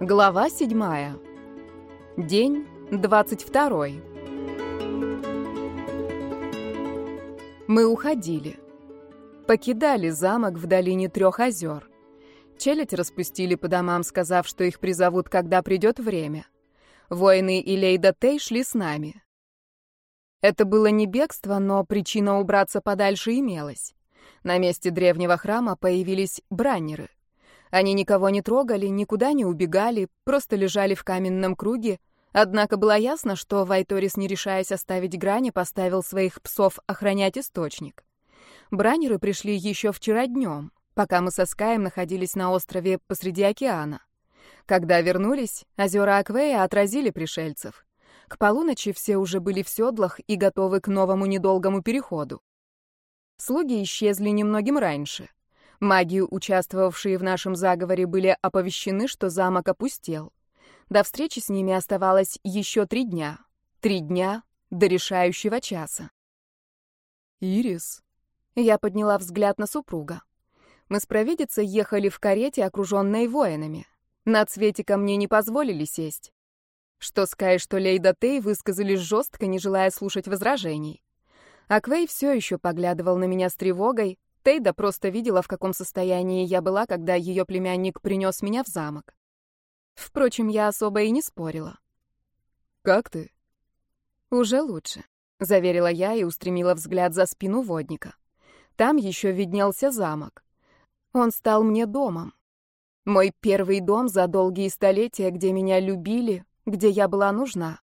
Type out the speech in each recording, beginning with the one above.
Глава 7. День 22. Мы уходили. Покидали замок в долине трех озер. Челядь распустили по домам, сказав, что их призовут, когда придет время. Воины и Лейда Тей шли с нами. Это было не бегство, но причина убраться подальше имелась. На месте древнего храма появились браннеры — они никого не трогали, никуда не убегали, просто лежали в каменном круге. Однако было ясно, что Вайторис, не решаясь оставить грани, поставил своих псов охранять источник. Бранеры пришли еще вчера днем, пока мы со Скаем находились на острове посреди океана. Когда вернулись, озера Аквея отразили пришельцев. К полуночи все уже были в седлах и готовы к новому недолгому переходу. Слуги исчезли немногим раньше — Маги, участвовавшие в нашем заговоре, были оповещены, что замок опустел. До встречи с ними оставалось еще три дня. Три дня до решающего часа. «Ирис?» Я подняла взгляд на супруга. Мы с провидицей ехали в карете, окруженной воинами. На цвете ко мне не позволили сесть. Что Скай, что Лейда Тей высказались жестко, не желая слушать возражений. Аквей все еще поглядывал на меня с тревогой, Тейда просто видела, в каком состоянии я была, когда ее племянник принес меня в замок. Впрочем, я особо и не спорила. «Как ты?» «Уже лучше», — заверила я и устремила взгляд за спину водника. Там еще виднелся замок. Он стал мне домом. Мой первый дом за долгие столетия, где меня любили, где я была нужна.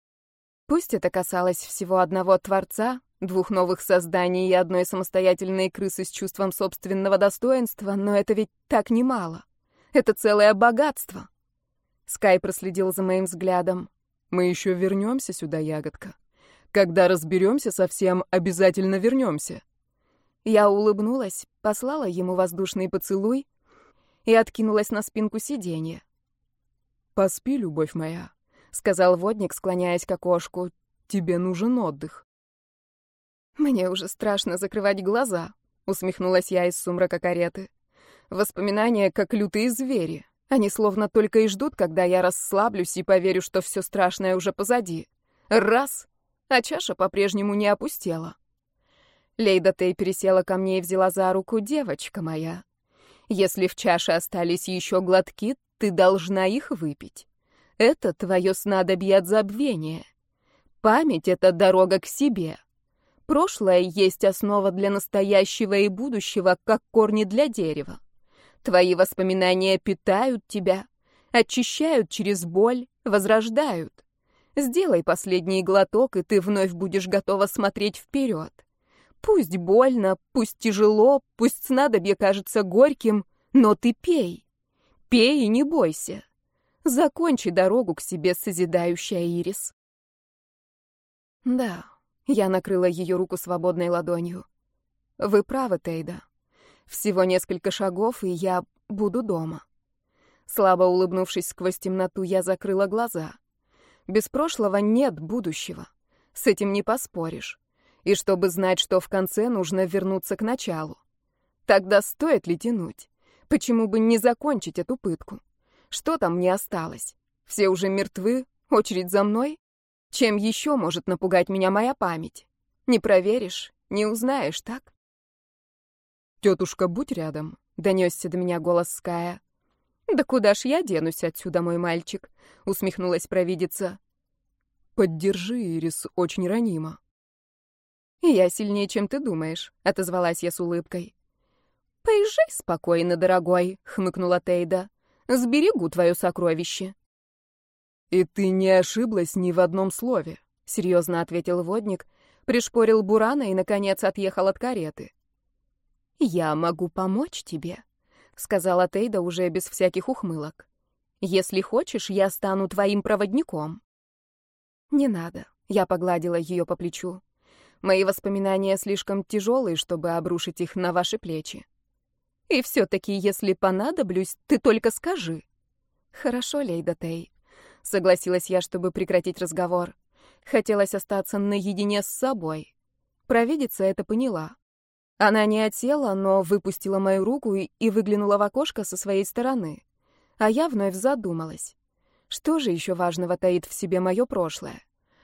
Пусть это касалось всего одного Творца, Двух новых созданий и одной самостоятельной крысы с чувством собственного достоинства, но это ведь так немало. Это целое богатство. Скай проследил за моим взглядом. Мы еще вернемся сюда, ягодка. Когда разберемся совсем, обязательно вернемся. Я улыбнулась, послала ему воздушный поцелуй и откинулась на спинку сиденья. «Поспи, любовь моя», — сказал водник, склоняясь к окошку. «Тебе нужен отдых». «Мне уже страшно закрывать глаза», — усмехнулась я из сумрака кареты. «Воспоминания, как лютые звери. Они словно только и ждут, когда я расслаблюсь и поверю, что все страшное уже позади. Раз! А чаша по-прежнему не опустела». Лейда Тей пересела ко мне и взяла за руку девочка моя. «Если в чаше остались еще глотки, ты должна их выпить. Это твое снадобье от забвения. Память — это дорога к себе». Прошлое есть основа для настоящего и будущего, как корни для дерева. Твои воспоминания питают тебя, очищают через боль, возрождают. Сделай последний глоток, и ты вновь будешь готова смотреть вперед. Пусть больно, пусть тяжело, пусть снадобье кажется горьким, но ты пей. Пей и не бойся. Закончи дорогу к себе, созидающая Ирис. Да, я накрыла ее руку свободной ладонью. Вы правы, Тейда. Всего несколько шагов, и я буду дома. Слабо улыбнувшись сквозь темноту, я закрыла глаза. Без прошлого нет будущего. С этим не поспоришь. И чтобы знать, что в конце, нужно вернуться к началу. Тогда стоит ли тянуть? Почему бы не закончить эту пытку? Что там мне осталось? Все уже мертвы? Очередь за мной? Чем еще может напугать меня моя память? Не проверишь, не узнаешь, так? «Тетушка, будь рядом», — донесся до меня голос Ская. «Да куда ж я денусь отсюда, мой мальчик?» — усмехнулась провидица. «Поддержи, Ирис, очень ранима». «Я сильнее, чем ты думаешь», — отозвалась я с улыбкой. «Поезжай спокойно, дорогой», — хмыкнула Тейда. «Сберегу твое сокровище». «И ты не ошиблась ни в одном слове», — серьезно ответил водник, пришпорил Бурана и, наконец, отъехал от кареты. «Я могу помочь тебе», — сказала Тейда уже без всяких ухмылок. «Если хочешь, я стану твоим проводником». «Не надо», — я погладила ее по плечу. «Мои воспоминания слишком тяжелые, чтобы обрушить их на ваши плечи. И все-таки, если понадоблюсь, ты только скажи». «Хорошо, Лейда Тей», Согласилась я, чтобы прекратить разговор. Хотелось остаться наедине с собой. Провидица это поняла. Она не отсела, но выпустила мою руку и, и выглянула в окошко со своей стороны. А я вновь задумалась. Что же еще важного таит в себе мое прошлое?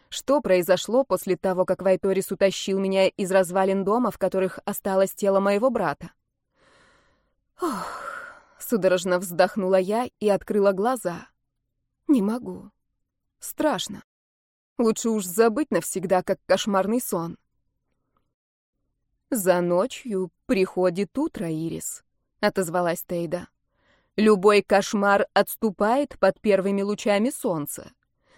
Что произошло после того, как Вайторис утащил меня из развалин дома, в которых осталось тело моего брата? Ох, судорожно вздохнула я и открыла глаза. Не могу. Страшно. Лучше уж забыть навсегда, как кошмарный сон. За ночью приходит утро, Ирис, отозвалась Тейда. Любой кошмар отступает под первыми лучами солнца.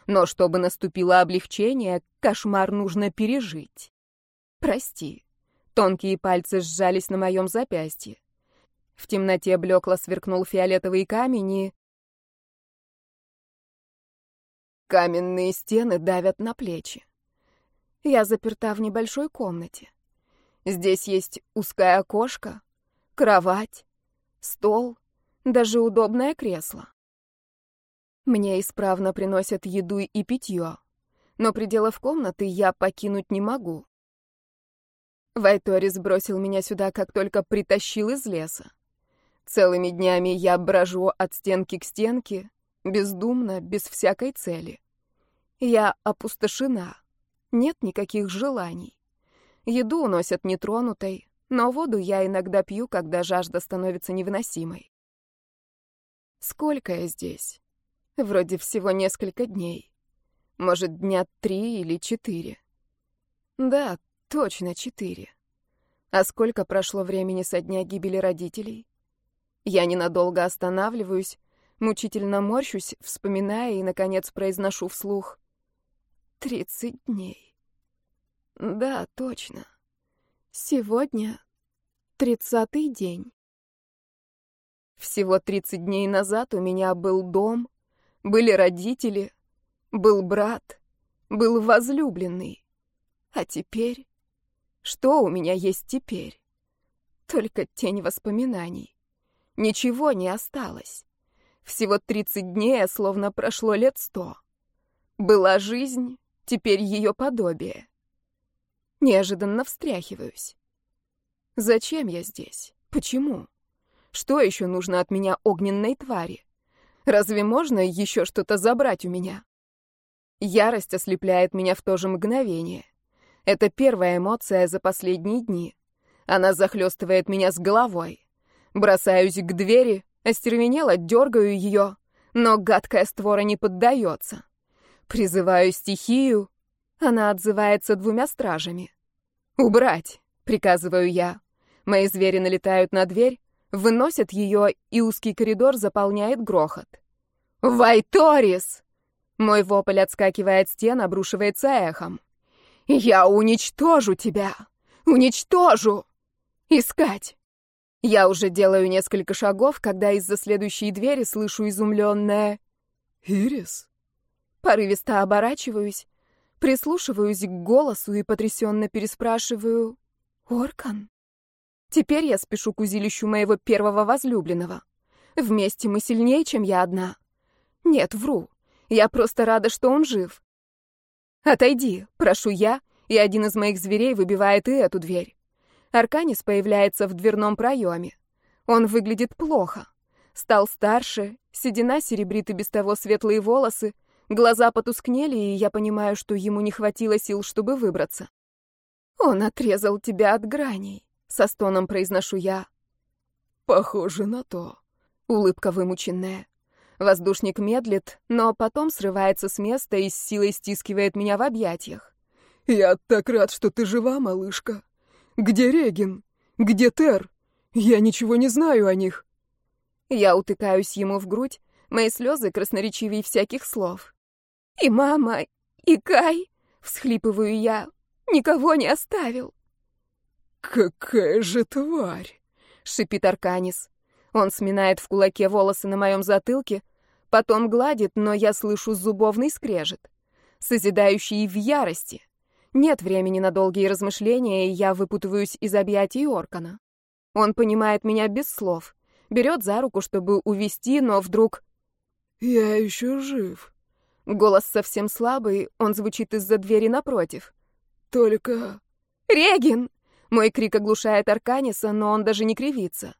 Но чтобы наступило облегчение, кошмар нужно пережить. Прости. Тонкие пальцы сжались на моем запястье. В темноте блекло сверкнул фиолетовый камень и... Каменные стены давят на плечи. Я заперта в небольшой комнате. Здесь есть узкое окошко, кровать, стол, даже удобное кресло. Мне исправно приносят еду и питье, но пределов комнаты я покинуть не могу. Вайторис бросил меня сюда, как только притащил из леса. Целыми днями я брожу от стенки к стенке, бездумно, без всякой цели. Я опустошена, нет никаких желаний. Еду уносят нетронутой, но воду я иногда пью, когда жажда становится невыносимой. Сколько я здесь? Вроде всего несколько дней. Может, дня три или четыре. Да, точно четыре. А сколько прошло времени со дня гибели родителей? Я ненадолго останавливаюсь, мучительно морщусь, вспоминая и, наконец, произношу вслух. Тридцать дней. Да, точно. Сегодня тридцатый день. Всего тридцать дней назад у меня был дом, были родители, был брат, был возлюбленный. А теперь... Что у меня есть теперь? Только тень воспоминаний. Ничего не осталось. Всего тридцать дней, а словно прошло лет сто. Была жизнь, теперь ее подобие. Неожиданно встряхиваюсь. Зачем я здесь? Почему? Что еще нужно от меня огненной твари? Разве можно еще что-то забрать у меня? Ярость ослепляет меня в то же мгновение. Это первая эмоция за последние дни. Она захлестывает меня с головой. Бросаюсь к двери, остервенело дергаю ее, но гадкая створа не поддается. Призываю стихию, она отзывается двумя стражами. «Убрать!» — приказываю я. Мои звери налетают на дверь, выносят ее, и узкий коридор заполняет грохот. «Вайторис!» Мой вопль отскакивает стен, обрушивается эхом. «Я уничтожу тебя! Уничтожу! Искать!» Я уже делаю несколько шагов, когда из-за следующей двери слышу изумленное «Ирис?» Порывисто оборачиваюсь, прислушиваюсь к голосу и потрясенно переспрашиваю «Оркан?» Теперь я спешу к узилищу моего первого возлюбленного. Вместе мы сильнее, чем я одна. Нет, вру. Я просто рада, что он жив. «Отойди», — прошу я, и один из моих зверей выбивает и эту дверь. Арканис появляется в дверном проеме. Он выглядит плохо. Стал старше, седина серебрит и без того светлые волосы, глаза потускнели, и я понимаю, что ему не хватило сил, чтобы выбраться. «Он отрезал тебя от граней», — со стоном произношу я. «Похоже на то», — улыбка вымученная. Воздушник медлит, но потом срывается с места и с силой стискивает меня в объятиях. «Я так рад, что ты жива, малышка. Где Регин? Где Тер? Я ничего не знаю о них. Я утыкаюсь ему в грудь, мои слезы красноречивее всяких слов. И мама, и Кай, всхлипываю я, никого не оставил. Какая же тварь, шипит Арканис. Он сминает в кулаке волосы на моем затылке, потом гладит, но я слышу зубовный скрежет, созидающий в ярости. Нет времени на долгие размышления, и я выпутываюсь из объятий Оркана. Он понимает меня без слов, берет за руку, чтобы увести, но вдруг... «Я еще жив». Голос совсем слабый, он звучит из-за двери напротив. «Только...» «Регин!» Мой крик оглушает Арканиса, но он даже не кривится.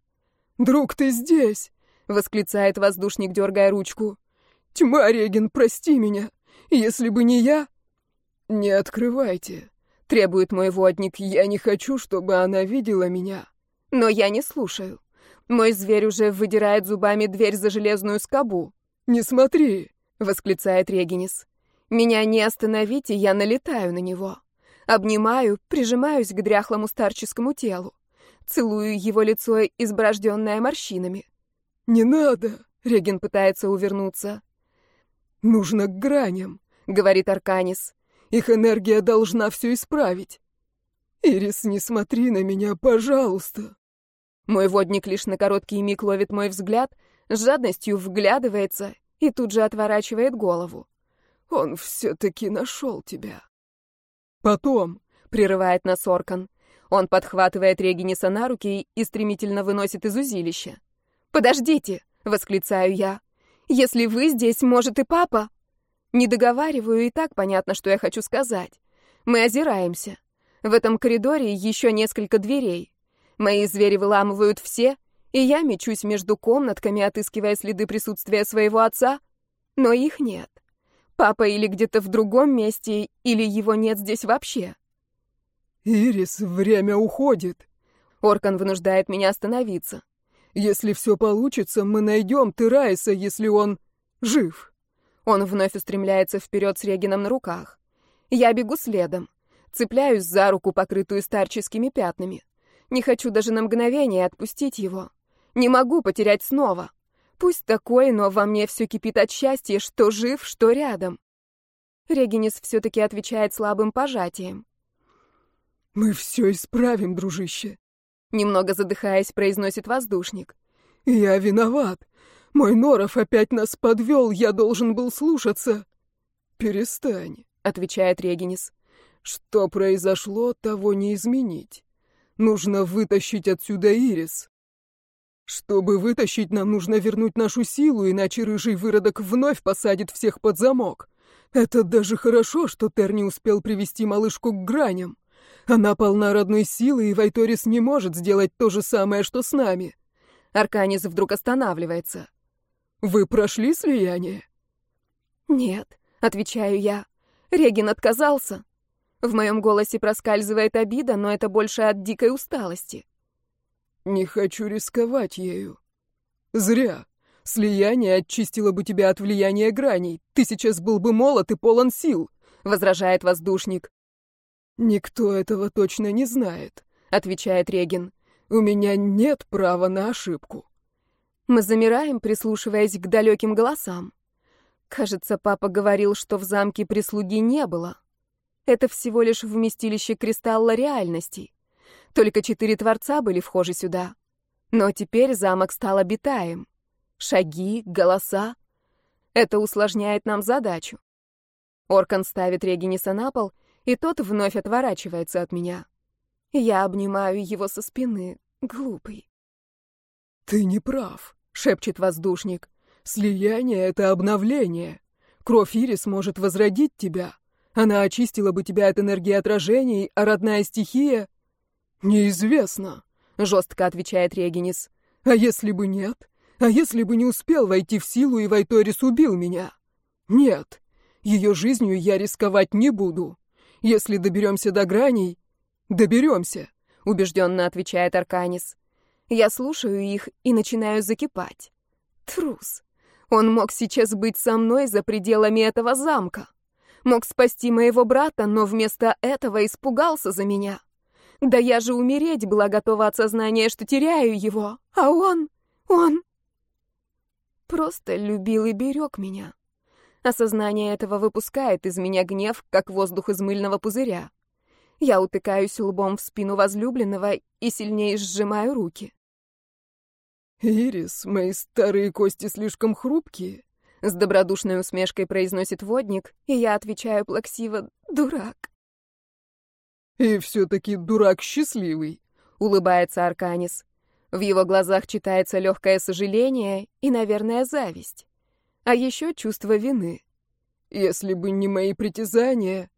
«Друг, ты здесь!» — восклицает воздушник, дергая ручку. Тьма, Реген, прости меня. Если бы не я... Не открывайте, требует мой водник. Я не хочу, чтобы она видела меня. Но я не слушаю. Мой зверь уже выдирает зубами дверь за железную скобу. «Не смотри!» — восклицает Регинис. «Меня не остановить, и я налетаю на него. Обнимаю, прижимаюсь к дряхлому старческому телу. Целую его лицо, изброжденное морщинами. «Не надо!» — Реген пытается увернуться. «Нужно к граням», — говорит Арканис. «Их энергия должна все исправить. Ирис, не смотри на меня, пожалуйста!» Мой водник лишь на короткий миг ловит мой взгляд, с жадностью вглядывается и тут же отворачивает голову. «Он все-таки нашел тебя». «Потом», — прерывает нас Оркан. Он подхватывает Региниса на руки и стремительно выносит из узилища. «Подождите!» — восклицаю я. «Если вы здесь, может и папа?» Не договариваю, и так понятно, что я хочу сказать. Мы озираемся. В этом коридоре еще несколько дверей. Мои звери выламывают все, и я мечусь между комнатками, отыскивая следы присутствия своего отца, но их нет. Папа или где-то в другом месте, или его нет здесь вообще. «Ирис, время уходит!» Оркан вынуждает меня остановиться. «Если все получится, мы найдем Терайса, если он жив!» Он вновь устремляется вперед с Регином на руках. Я бегу следом. Цепляюсь за руку, покрытую старческими пятнами. Не хочу даже на мгновение отпустить его. Не могу потерять снова. Пусть такой, но во мне все кипит от счастья, что жив, что рядом. Регинис все-таки отвечает слабым пожатием. «Мы все исправим, дружище», — немного задыхаясь, произносит воздушник. «Я виноват. Мой Норов опять нас подвел, я должен был слушаться». «Перестань», — отвечает Регинис. «Что произошло, того не изменить. Нужно вытащить отсюда Ирис. Чтобы вытащить, нам нужно вернуть нашу силу, иначе рыжий выродок вновь посадит всех под замок. Это даже хорошо, что Тер не успел привести малышку к граням. Она полна родной силы, и Вайторис не может сделать то же самое, что с нами. Арканис вдруг останавливается. Вы прошли слияние? Нет, отвечаю я. Регин отказался. В моем голосе проскальзывает обида, но это больше от дикой усталости. Не хочу рисковать ею. Зря. Слияние очистило бы тебя от влияния граней. Ты сейчас был бы молод и полон сил, возражает воздушник. Никто этого точно не знает, отвечает Регин. У меня нет права на ошибку. Мы замираем, прислушиваясь к далеким голосам. Кажется, папа говорил, что в замке прислуги не было. Это всего лишь вместилище кристалла реальностей. Только четыре творца были вхожи сюда. Но теперь замок стал обитаем. Шаги, голоса. Это усложняет нам задачу. Оркан ставит Региниса на пол, и тот вновь отворачивается от меня. Я обнимаю его со спины, глупый. «Ты не прав», — шепчет воздушник. «Слияние — это обновление. Кровь Ирис может возродить тебя. Она очистила бы тебя от энергии отражений, а родная стихия... Неизвестно, жестко отвечает Регинис. А если бы нет? А если бы не успел войти в силу, и Вайторис убил меня? Нет, ее жизнью я рисковать не буду. Если доберемся до граней, доберемся, убежденно отвечает Арканис. Я слушаю их и начинаю закипать. Трус. Он мог сейчас быть со мной за пределами этого замка. Мог спасти моего брата, но вместо этого испугался за меня. Да я же умереть была готова от сознания, что теряю его. А он... он... Просто любил и берег меня. Осознание этого выпускает из меня гнев, как воздух из мыльного пузыря. Я утыкаюсь лбом в спину возлюбленного и сильнее сжимаю руки. «Ирис, мои старые кости слишком хрупкие», с добродушной усмешкой произносит водник, и я отвечаю плаксиво «дурак». «И все-таки дурак счастливый», — улыбается Арканис. В его глазах читается легкое сожаление и, наверное, зависть. А еще чувство вины. «Если бы не мои притязания...»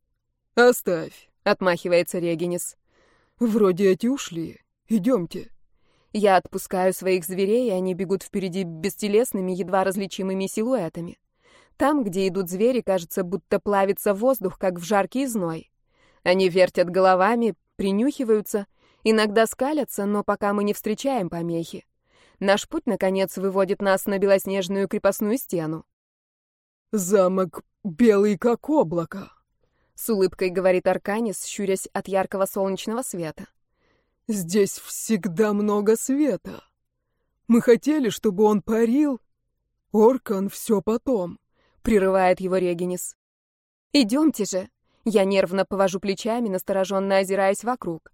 «Оставь», — отмахивается Регинис. «Вроде эти ушли. Идемте». Я отпускаю своих зверей, и они бегут впереди бестелесными, едва различимыми силуэтами. Там, где идут звери, кажется, будто плавится воздух, как в жаркий зной. Они вертят головами, принюхиваются, иногда скалятся, но пока мы не встречаем помехи. Наш путь, наконец, выводит нас на белоснежную крепостную стену. «Замок белый, как облако», — с улыбкой говорит Арканис, щурясь от яркого солнечного света. «Здесь всегда много света. Мы хотели, чтобы он парил. Оркан все потом», — прерывает его Регинис. «Идемте же». Я нервно повожу плечами, настороженно озираясь вокруг.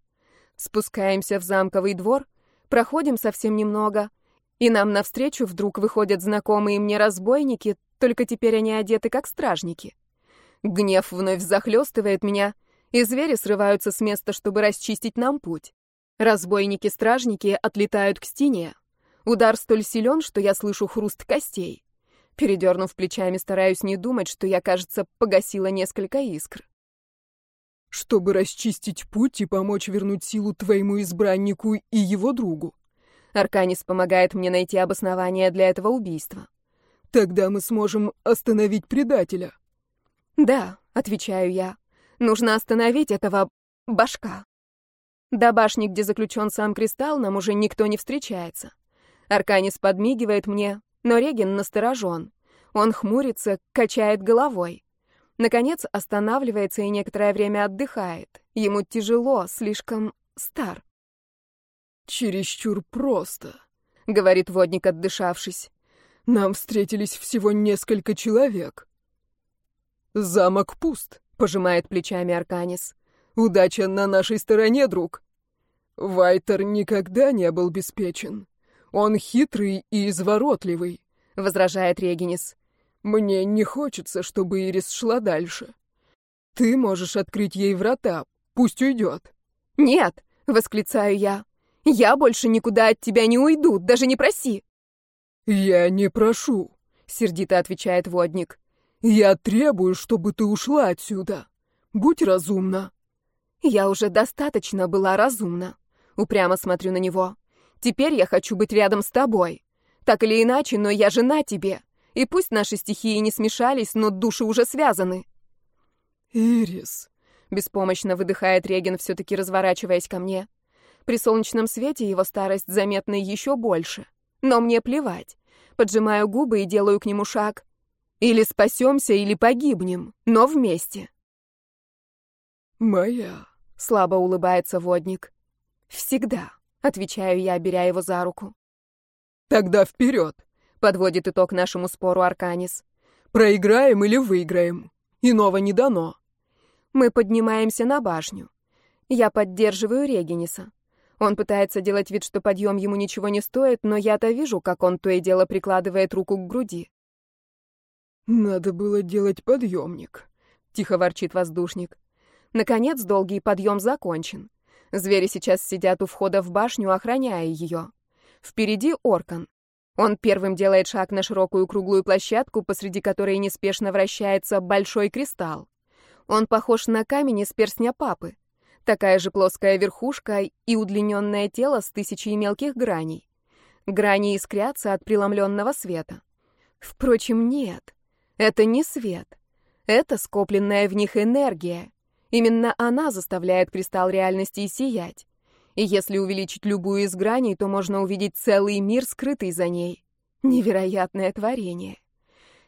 Спускаемся в замковый двор, проходим совсем немного, и нам навстречу вдруг выходят знакомые мне разбойники, только теперь они одеты как стражники. Гнев вновь захлестывает меня, и звери срываются с места, чтобы расчистить нам путь. Разбойники-стражники отлетают к стене. Удар столь силен, что я слышу хруст костей. Передернув плечами, стараюсь не думать, что я, кажется, погасила несколько искр. «Чтобы расчистить путь и помочь вернуть силу твоему избраннику и его другу». Арканис помогает мне найти обоснование для этого убийства. Тогда мы сможем остановить предателя. Да, отвечаю я. Нужно остановить этого башка. До башни, где заключен сам кристалл, нам уже никто не встречается. Арканис подмигивает мне, но Реген насторожен. Он хмурится, качает головой. Наконец останавливается и некоторое время отдыхает. Ему тяжело, слишком стар. «Чересчур просто», — говорит водник, отдышавшись. Нам встретились всего несколько человек. Замок пуст, пожимает плечами Арканис. Удача на нашей стороне, друг. Вайтер никогда не был беспечен. Он хитрый и изворотливый, возражает Регинис. Мне не хочется, чтобы Ирис шла дальше. Ты можешь открыть ей врата, пусть уйдет. Нет, восклицаю я. Я больше никуда от тебя не уйду, даже не проси. «Я не прошу», — сердито отвечает водник. «Я требую, чтобы ты ушла отсюда. Будь разумна». Я уже достаточно была разумна. Упрямо смотрю на него. Теперь я хочу быть рядом с тобой. Так или иначе, но я жена тебе. И пусть наши стихии не смешались, но души уже связаны. «Ирис», — беспомощно выдыхает Реген, все-таки разворачиваясь ко мне. При солнечном свете его старость заметна еще больше. Но мне плевать. Поджимаю губы и делаю к нему шаг. Или спасемся, или погибнем, но вместе. «Моя», — слабо улыбается водник. «Всегда», — отвечаю я, беря его за руку. «Тогда вперед», — подводит итог нашему спору Арканис. «Проиграем или выиграем? Иного не дано». Мы поднимаемся на башню. Я поддерживаю Региниса. Он пытается делать вид, что подъем ему ничего не стоит, но я-то вижу, как он то и дело прикладывает руку к груди. «Надо было делать подъемник», — тихо ворчит воздушник. Наконец, долгий подъем закончен. Звери сейчас сидят у входа в башню, охраняя ее. Впереди Оркан. Он первым делает шаг на широкую круглую площадку, посреди которой неспешно вращается большой кристалл. Он похож на камень из перстня папы. Такая же плоская верхушка и удлиненное тело с тысячей мелких граней. Грани искрятся от преломленного света. Впрочем, нет. Это не свет. Это скопленная в них энергия. Именно она заставляет кристалл реальности сиять. И если увеличить любую из граней, то можно увидеть целый мир, скрытый за ней. Невероятное творение.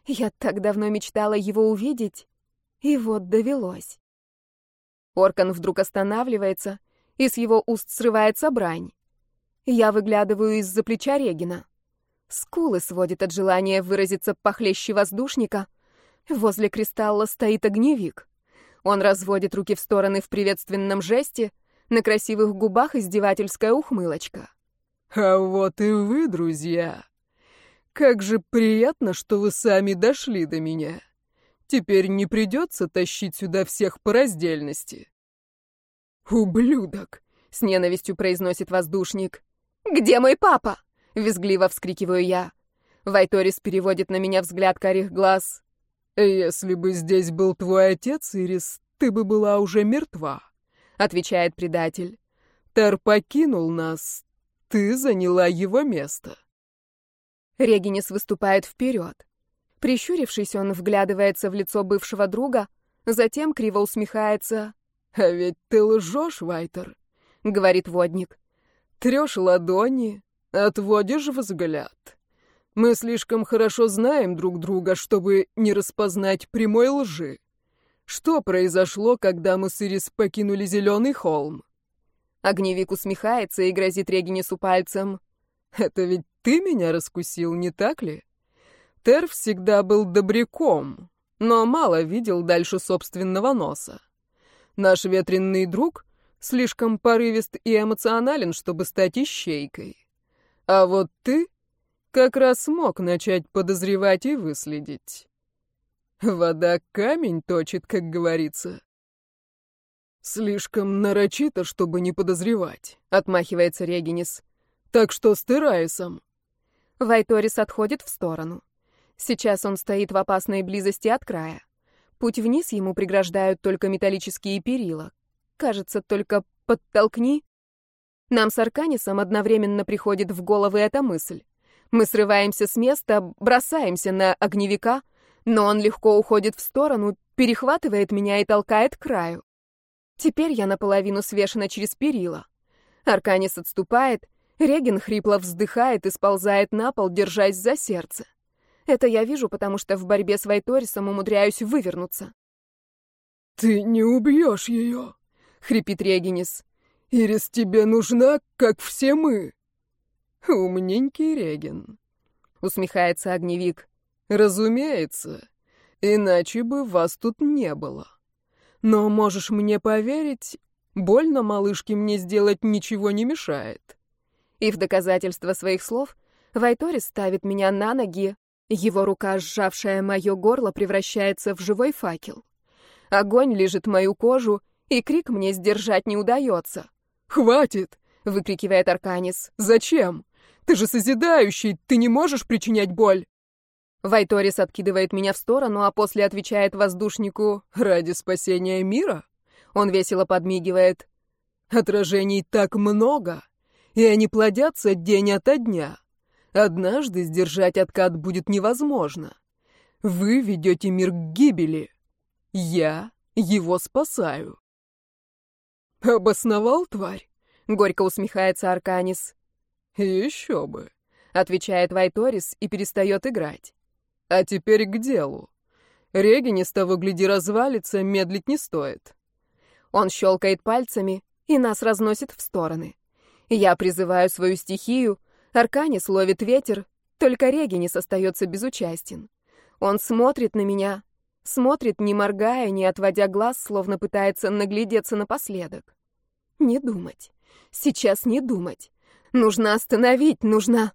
Я так давно мечтала его увидеть, и вот довелось. Оркан вдруг останавливается, и с его уст срывается брань. Я выглядываю из-за плеча Регина. Скулы сводит от желания выразиться похлеще воздушника. Возле кристалла стоит огневик. Он разводит руки в стороны в приветственном жесте, на красивых губах издевательская ухмылочка. «А вот и вы, друзья! Как же приятно, что вы сами дошли до меня!» Теперь не придется тащить сюда всех по раздельности. «Ублюдок!» — с ненавистью произносит воздушник. «Где мой папа?» — визгливо вскрикиваю я. Вайторис переводит на меня взгляд карих глаз. «Если бы здесь был твой отец, Ирис, ты бы была уже мертва», — отвечает предатель. «Тер покинул нас. Ты заняла его место». Регинис выступает вперед. Прищурившись, он вглядывается в лицо бывшего друга, затем криво усмехается. «А ведь ты лжешь, Вайтер», — говорит водник. «Трешь ладони, отводишь взгляд. Мы слишком хорошо знаем друг друга, чтобы не распознать прямой лжи. Что произошло, когда мы с Ирис покинули Зеленый холм?» Огневик усмехается и грозит Регинису пальцем. «Это ведь ты меня раскусил, не так ли? Тер всегда был добряком, но мало видел дальше собственного носа. Наш ветренный друг слишком порывист и эмоционален, чтобы стать ищейкой. А вот ты как раз смог начать подозревать и выследить. Вода камень точит, как говорится. Слишком нарочито, чтобы не подозревать, отмахивается Регинис. Так что с Терайсом. Вайторис отходит в сторону. Сейчас он стоит в опасной близости от края. Путь вниз ему преграждают только металлические перила. Кажется, только подтолкни. Нам с Арканисом одновременно приходит в голову эта мысль. Мы срываемся с места, бросаемся на огневика, но он легко уходит в сторону, перехватывает меня и толкает к краю. Теперь я наполовину свешена через перила. Арканис отступает, Реген хрипло вздыхает и сползает на пол, держась за сердце. Это я вижу, потому что в борьбе с Вайторисом умудряюсь вывернуться. «Ты не убьешь ее!» — хрипит Регинис. «Ирис тебе нужна, как все мы!» «Умненький Реген!» — усмехается огневик. «Разумеется, иначе бы вас тут не было. Но можешь мне поверить, больно малышке мне сделать ничего не мешает». И в доказательство своих слов Вайторис ставит меня на ноги, его рука, сжавшая мое горло, превращается в живой факел. Огонь лежит мою кожу, и крик мне сдержать не удается. «Хватит!» — выкрикивает Арканис. «Зачем? Ты же созидающий, ты не можешь причинять боль!» Вайторис откидывает меня в сторону, а после отвечает воздушнику «Ради спасения мира?» Он весело подмигивает. «Отражений так много, и они плодятся день ото дня. Однажды сдержать откат будет невозможно. Вы ведете мир к гибели. Я его спасаю. Обосновал, тварь? Горько усмехается Арканис. Еще бы, отвечает Вайторис и перестает играть. А теперь к делу. Регине с того гляди развалится, медлить не стоит. Он щелкает пальцами, и нас разносит в стороны. Я призываю свою стихию, Арканис ловит ветер, только Регинис остается безучастен. Он смотрит на меня, смотрит, не моргая, не отводя глаз, словно пытается наглядеться напоследок. Не думать. Сейчас не думать. Нужно остановить, нужно...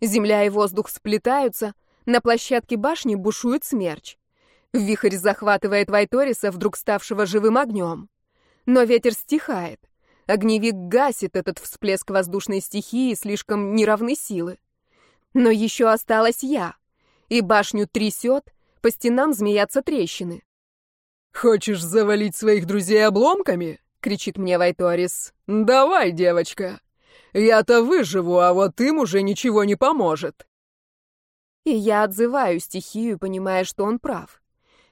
Земля и воздух сплетаются, на площадке башни бушует смерч. Вихрь захватывает Вайториса, вдруг ставшего живым огнем. Но ветер стихает. Огневик гасит этот всплеск воздушной стихии слишком неравной силы. Но еще осталась я, и башню трясет, по стенам змеятся трещины. «Хочешь завалить своих друзей обломками?» — кричит мне Вайторис. «Давай, девочка. Я-то выживу, а вот им уже ничего не поможет». И я отзываю стихию, понимая, что он прав.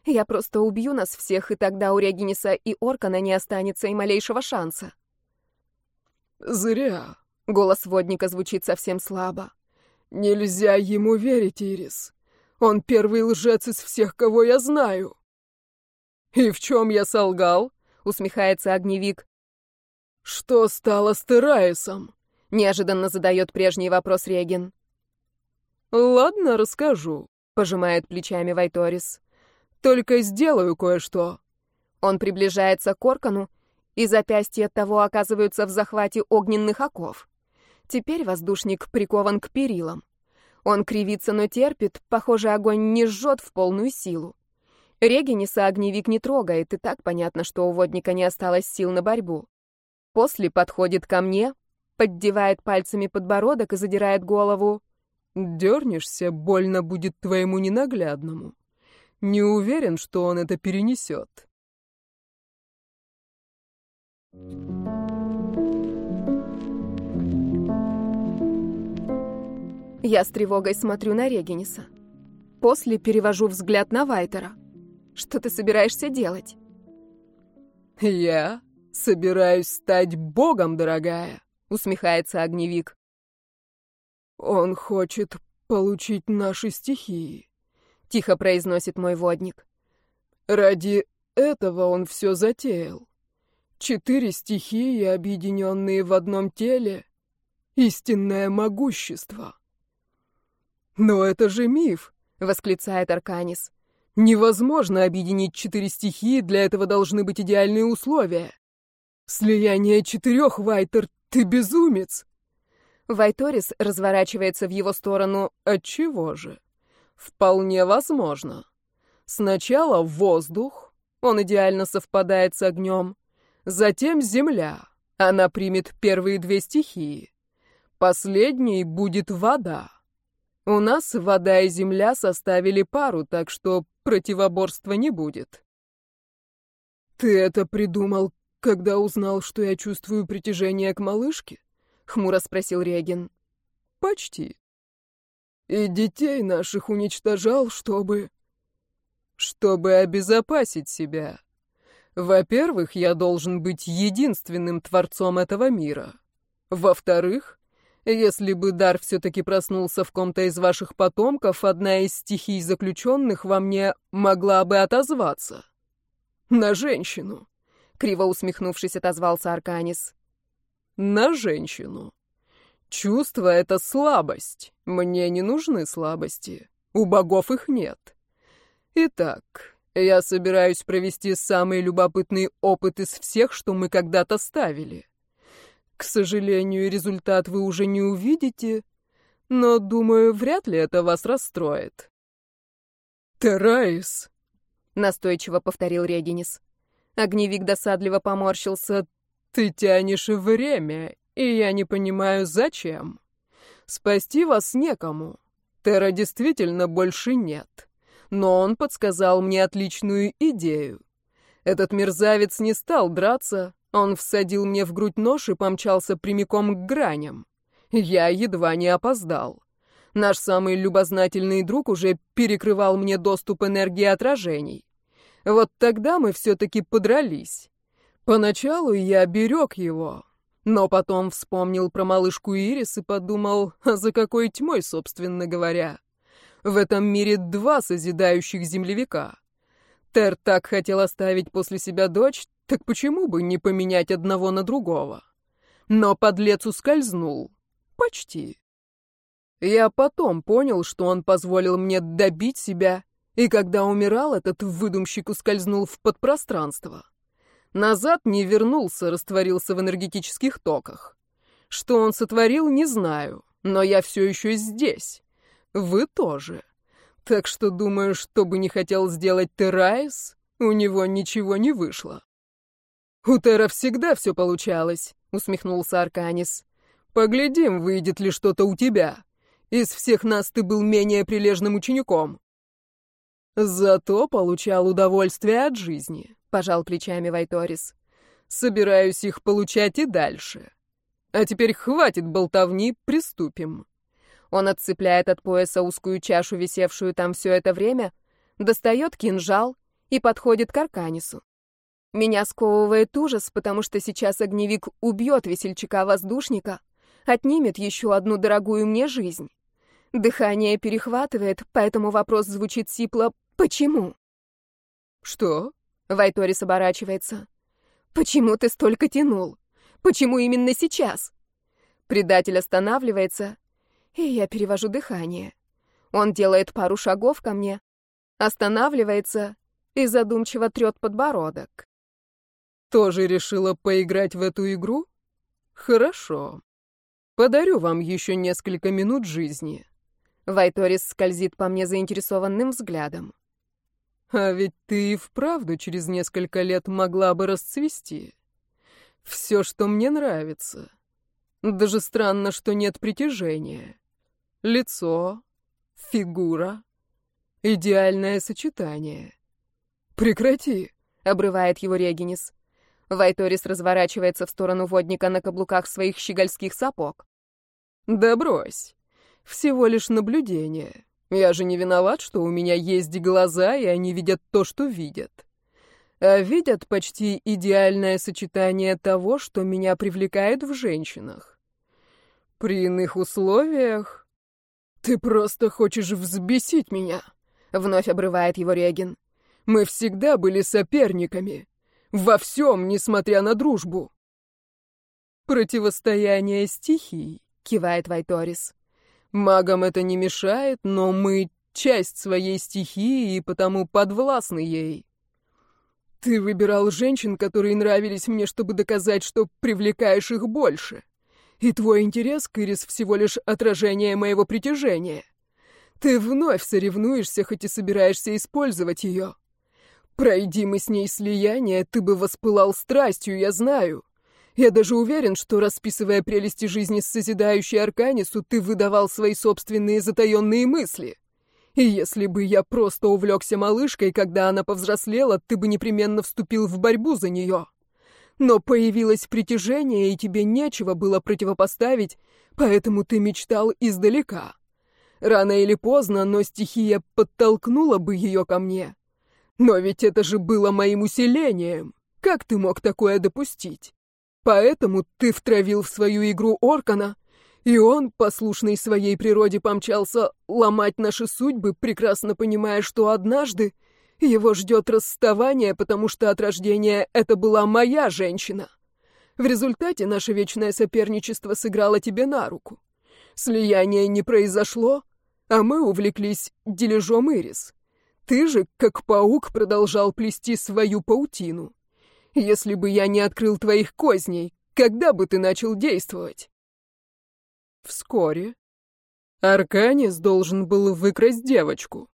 Я просто убью нас всех, и тогда у Региниса и Оркана не останется и малейшего шанса. «Зря». Голос водника звучит совсем слабо. «Нельзя ему верить, Ирис. Он первый лжец из всех, кого я знаю». «И в чем я солгал?» — усмехается огневик. «Что стало с Тераисом?» — неожиданно задает прежний вопрос Реген. «Ладно, расскажу», — пожимает плечами Вайторис. «Только сделаю кое-что». Он приближается к Оркану и запястья того оказываются в захвате огненных оков. Теперь воздушник прикован к перилам. Он кривится, но терпит, похоже, огонь не жжет в полную силу. Регениса огневик не трогает, и так понятно, что у водника не осталось сил на борьбу. После подходит ко мне, поддевает пальцами подбородок и задирает голову. «Дернешься, больно будет твоему ненаглядному. Не уверен, что он это перенесет». Я с тревогой смотрю на Регениса. После перевожу взгляд на Вайтера. Что ты собираешься делать? Я собираюсь стать богом, дорогая, усмехается огневик. Он хочет получить наши стихии, тихо произносит мой водник. Ради этого он все затеял. Четыре стихии, объединенные в одном теле, истинное могущество. Но это же миф, восклицает Арканис. Невозможно объединить четыре стихии, для этого должны быть идеальные условия. Слияние четырех, Вайтер, ты безумец. Вайторис разворачивается в его сторону. Отчего же? Вполне возможно. Сначала воздух, он идеально совпадает с огнем. Затем земля, она примет первые две стихии. Последней будет вода. У нас вода и земля составили пару, так что противоборства не будет. Ты это придумал, когда узнал, что я чувствую притяжение к малышке? Хмуро спросил Реген. Почти. И детей наших уничтожал, чтобы... Чтобы обезопасить себя. Во-первых, я должен быть единственным творцом этого мира. Во-вторых, если бы дар все-таки проснулся в ком-то из ваших потомков, одна из стихий заключенных во мне могла бы отозваться. На женщину. Криво усмехнувшись, отозвался Арканис. На женщину. Чувство — это слабость. Мне не нужны слабости. У богов их нет. Итак, я собираюсь провести самый любопытный опыт из всех, что мы когда-то ставили. К сожалению, результат вы уже не увидите, но, думаю, вряд ли это вас расстроит. «Терраис», — настойчиво повторил Регинис. Огневик досадливо поморщился. «Ты тянешь время, и я не понимаю, зачем. Спасти вас некому. Терра действительно больше нет. Но он подсказал мне отличную идею. Этот мерзавец не стал драться, он всадил мне в грудь нож и помчался прямиком к граням. Я едва не опоздал. Наш самый любознательный друг уже перекрывал мне доступ энергии отражений. Вот тогда мы все-таки подрались. Поначалу я берег его, но потом вспомнил про малышку Ирис и подумал, а за какой тьмой, собственно говоря. В этом мире два созидающих землевика. Тер так хотел оставить после себя дочь, так почему бы не поменять одного на другого? Но подлец ускользнул. Почти. Я потом понял, что он позволил мне добить себя, и когда умирал, этот выдумщик ускользнул в подпространство. Назад не вернулся, растворился в энергетических токах. Что он сотворил, не знаю, но я все еще здесь. Вы тоже. Так что думаю, что бы не хотел сделать Терраис, у него ничего не вышло. «У Тера всегда все получалось», — усмехнулся Арканис. «Поглядим, выйдет ли что-то у тебя. Из всех нас ты был менее прилежным учеником». «Зато получал удовольствие от жизни», — пожал плечами Вайторис. «Собираюсь их получать и дальше. А теперь хватит болтовни, приступим». Он отцепляет от пояса узкую чашу, висевшую там все это время, достает кинжал и подходит к Арканису. Меня сковывает ужас, потому что сейчас огневик убьет весельчака-воздушника, отнимет еще одну дорогую мне жизнь. Дыхание перехватывает, поэтому вопрос звучит сипло «Почему?». «Что?» — Вайторис оборачивается. «Почему ты столько тянул? Почему именно сейчас?» Предатель останавливается, и я перевожу дыхание. Он делает пару шагов ко мне, останавливается и задумчиво трет подбородок. Тоже решила поиграть в эту игру? Хорошо. Подарю вам еще несколько минут жизни. Вайторис скользит по мне заинтересованным взглядом. А ведь ты и вправду через несколько лет могла бы расцвести. Все, что мне нравится. Даже странно, что нет притяжения. Лицо, фигура, идеальное сочетание. Прекрати, обрывает его Регинис. Вайторис разворачивается в сторону водника на каблуках своих щегольских сапог. «Да брось. Всего лишь наблюдение. Я же не виноват, что у меня есть глаза, и они видят то, что видят. А видят почти идеальное сочетание того, что меня привлекает в женщинах. При иных условиях... Ты просто хочешь взбесить меня, — вновь обрывает его Регин. Мы всегда были соперниками. Во всем, несмотря на дружбу. Противостояние стихий, — кивает Вайторис. Магам это не мешает, но мы часть своей стихии и потому подвластны ей. Ты выбирал женщин, которые нравились мне, чтобы доказать, что привлекаешь их больше. И твой интерес к Ирис всего лишь отражение моего притяжения. Ты вновь соревнуешься, хоть и собираешься использовать ее. Пройди мы с ней слияние, ты бы воспылал страстью, я знаю. Я даже уверен, что, расписывая прелести жизни с созидающей Арканису, ты выдавал свои собственные затаенные мысли. И если бы я просто увлекся малышкой, когда она повзрослела, ты бы непременно вступил в борьбу за нее. Но появилось притяжение, и тебе нечего было противопоставить, поэтому ты мечтал издалека. Рано или поздно, но стихия подтолкнула бы ее ко мне. Но ведь это же было моим усилением. Как ты мог такое допустить? Поэтому ты втравил в свою игру Оркана, и он, послушный своей природе, помчался ломать наши судьбы, прекрасно понимая, что однажды его ждет расставание, потому что от рождения это была моя женщина. В результате наше вечное соперничество сыграло тебе на руку. Слияние не произошло, а мы увлеклись дележом Ирис. Ты же, как паук, продолжал плести свою паутину. Если бы я не открыл твоих козней, когда бы ты начал действовать? Вскоре. Арканис должен был выкрасть девочку.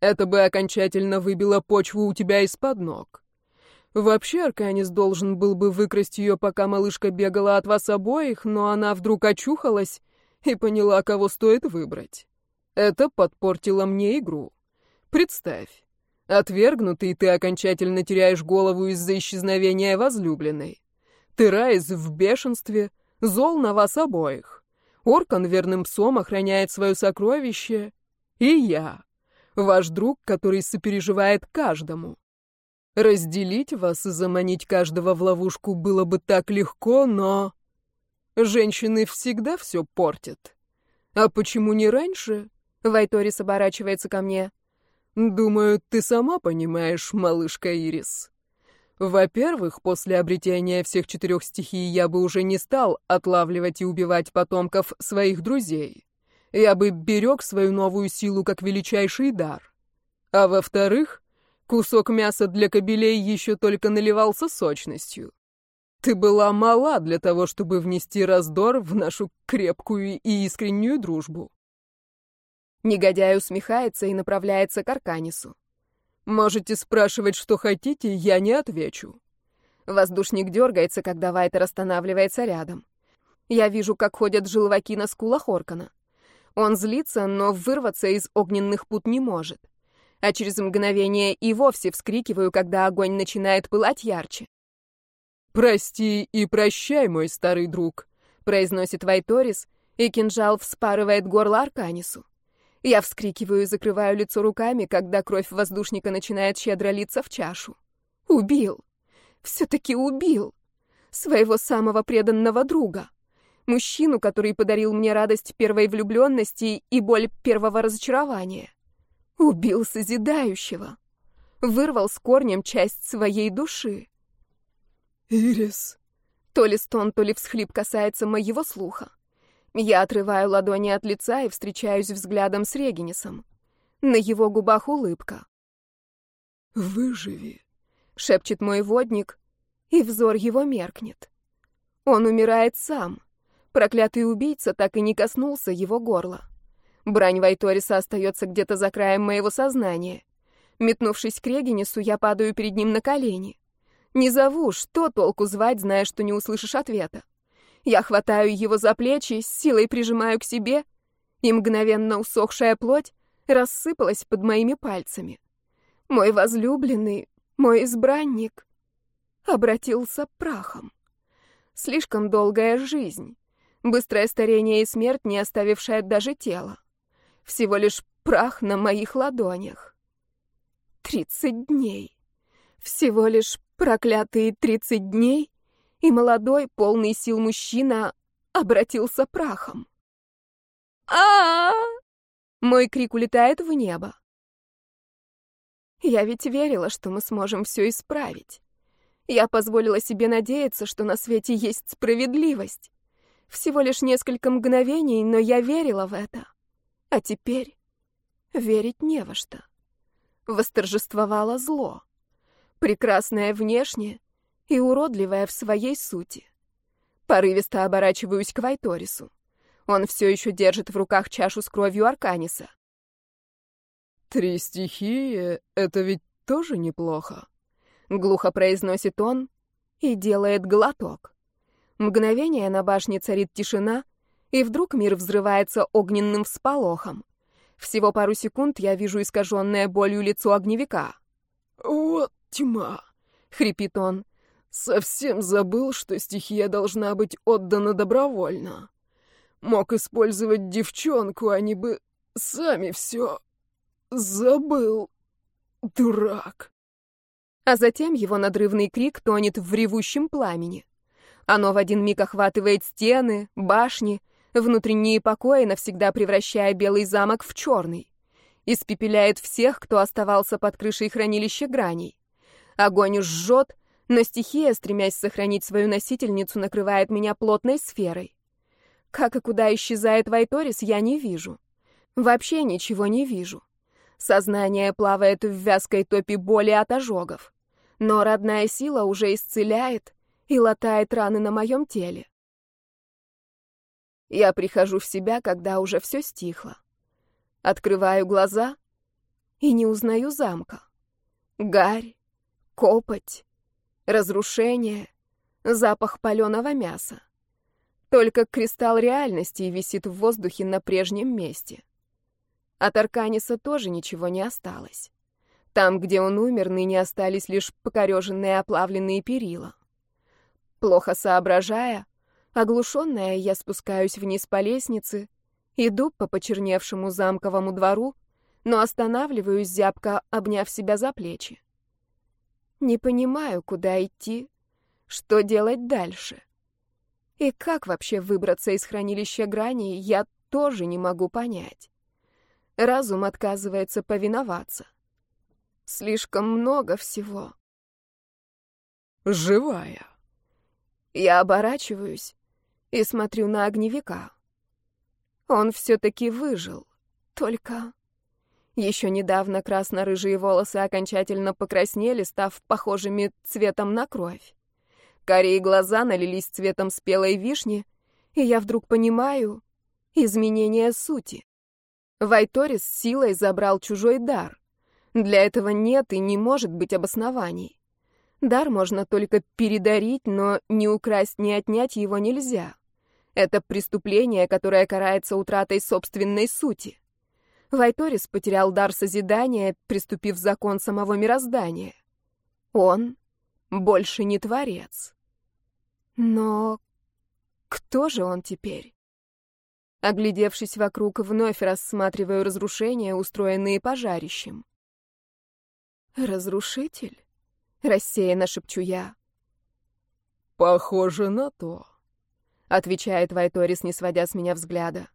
Это бы окончательно выбило почву у тебя из-под ног. Вообще, Арканис должен был бы выкрасть ее, пока малышка бегала от вас обоих, но она вдруг очухалась и поняла, кого стоит выбрать. Это подпортило мне игру. Представь, Отвергнутый, ты окончательно теряешь голову из-за исчезновения возлюбленной. Ты, Райз, в бешенстве, зол на вас обоих. Оркан верным псом охраняет свое сокровище. И я, ваш друг, который сопереживает каждому. Разделить вас и заманить каждого в ловушку было бы так легко, но... Женщины всегда все портят. А почему не раньше? Вайторис оборачивается ко мне. Думаю, ты сама понимаешь, малышка Ирис. Во-первых, после обретения всех четырех стихий я бы уже не стал отлавливать и убивать потомков своих друзей. Я бы берег свою новую силу как величайший дар. А во-вторых, кусок мяса для кобелей еще только наливался сочностью. Ты была мала для того, чтобы внести раздор в нашу крепкую и искреннюю дружбу. Негодяй усмехается и направляется к Арканису. «Можете спрашивать, что хотите, я не отвечу». Воздушник дергается, когда Вайтер останавливается рядом. Я вижу, как ходят желваки на скулах Оркана. Он злится, но вырваться из огненных пут не может. А через мгновение и вовсе вскрикиваю, когда огонь начинает пылать ярче. «Прости и прощай, мой старый друг», — произносит Вайторис, и кинжал вспарывает горло Арканису. Я вскрикиваю и закрываю лицо руками, когда кровь воздушника начинает щедро литься в чашу. Убил. Все-таки убил. Своего самого преданного друга. Мужчину, который подарил мне радость первой влюбленности и боль первого разочарования. Убил созидающего. Вырвал с корнем часть своей души. «Ирис». То ли стон, то ли всхлип касается моего слуха. Я отрываю ладони от лица и встречаюсь взглядом с Регинисом. На его губах улыбка. «Выживи», — шепчет мой водник, и взор его меркнет. Он умирает сам. Проклятый убийца так и не коснулся его горла. Брань Вайториса остается где-то за краем моего сознания. Метнувшись к Регинису, я падаю перед ним на колени. Не зову, что толку звать, зная, что не услышишь ответа. Я хватаю его за плечи, с силой прижимаю к себе, и мгновенно усохшая плоть рассыпалась под моими пальцами. Мой возлюбленный, мой избранник обратился прахом. Слишком долгая жизнь, быстрое старение и смерть, не оставившая даже тела. Всего лишь прах на моих ладонях. Тридцать дней. Всего лишь проклятые тридцать дней, и молодой, полный сил мужчина обратился прахом. а, -а, Мой крик улетает в небо. Я ведь верила, что мы сможем все исправить. Я позволила себе надеяться, что на свете есть справедливость. Всего лишь несколько мгновений, но я верила в это. А теперь верить не во что. Восторжествовало зло. Прекрасное внешне и уродливое в своей сути. Порывисто оборачиваюсь к Вайторису. Он все еще держит в руках чашу с кровью Арканиса. «Три стихии — это ведь тоже неплохо», — глухо произносит он и делает глоток. Мгновение на башне царит тишина, и вдруг мир взрывается огненным всполохом. Всего пару секунд я вижу искаженное болью лицо огневика. «Вот тьма!» — хрипит он. «Совсем забыл, что стихия должна быть отдана добровольно. Мог использовать девчонку, они бы сами все забыл. Дурак!» А затем его надрывный крик тонет в ревущем пламени. Оно в один миг охватывает стены, башни, внутренние покои, навсегда превращая белый замок в черный. Испепеляет всех, кто оставался под крышей хранилища граней. Огонь жжет, но стихия, стремясь сохранить свою носительницу, накрывает меня плотной сферой. Как и куда исчезает Вайторис, я не вижу. Вообще ничего не вижу. Сознание плавает в вязкой топе боли от ожогов. Но родная сила уже исцеляет и латает раны на моем теле. Я прихожу в себя, когда уже все стихло. Открываю глаза и не узнаю замка. Гарь, копоть, разрушение, запах паленого мяса. Только кристалл реальности висит в воздухе на прежнем месте. От Арканиса тоже ничего не осталось. Там, где он умер, ныне остались лишь покореженные оплавленные перила. Плохо соображая, Оглушенная, я спускаюсь вниз по лестнице, иду по почерневшему замковому двору, но останавливаюсь, зябко обняв себя за плечи. Не понимаю, куда идти, что делать дальше. И как вообще выбраться из хранилища граней, я тоже не могу понять. Разум отказывается повиноваться. Слишком много всего. «Живая!» Я оборачиваюсь и смотрю на огневика. Он все-таки выжил, только... Еще недавно красно-рыжие волосы окончательно покраснели, став похожими цветом на кровь. Карие глаза налились цветом спелой вишни, и я вдруг понимаю изменение сути. Вайторис силой забрал чужой дар. Для этого нет и не может быть обоснований. Дар можно только передарить, но ни украсть, ни отнять его нельзя. Это преступление, которое карается утратой собственной сути. Вайторис потерял дар созидания, приступив закон самого мироздания. Он больше не творец. Но кто же он теперь? Оглядевшись вокруг, вновь рассматриваю разрушения, устроенные пожарищем. Разрушитель? Рассеянно шепчу я. «Похоже на то», — отвечает Вайторис, не сводя с меня взгляда.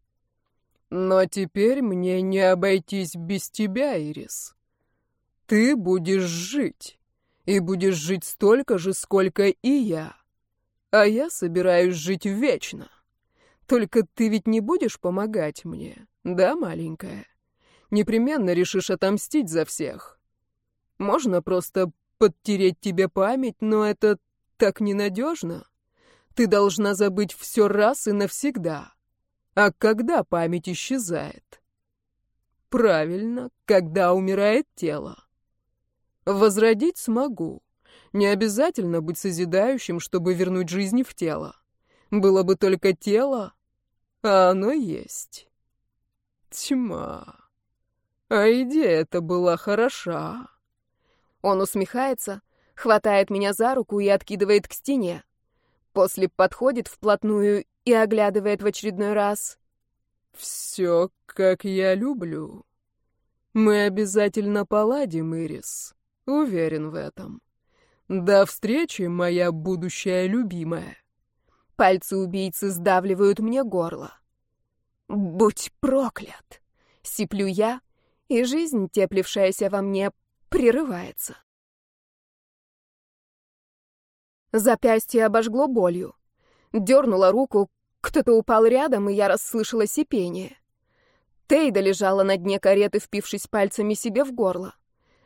«Но теперь мне не обойтись без тебя, Ирис. Ты будешь жить, и будешь жить столько же, сколько и я. А я собираюсь жить вечно. Только ты ведь не будешь помогать мне, да, маленькая? Непременно решишь отомстить за всех. Можно просто подтереть тебе память, но это так ненадежно. Ты должна забыть все раз и навсегда. А когда память исчезает? Правильно, когда умирает тело. Возродить смогу. Не обязательно быть созидающим, чтобы вернуть жизнь в тело. Было бы только тело, а оно есть. Тьма. А идея эта была хороша. Он усмехается, хватает меня за руку и откидывает к стене. После подходит вплотную и оглядывает в очередной раз. «Все, как я люблю», Мы обязательно поладим, Ирис. Уверен в этом. До встречи, моя будущая любимая. Пальцы убийцы сдавливают мне горло. Будь проклят! Сиплю я, и жизнь, теплившаяся во мне, прерывается. Запястье обожгло болью. Дернула руку, кто-то упал рядом, и я расслышала сипение. Тейда лежала на дне кареты, впившись пальцами себе в горло.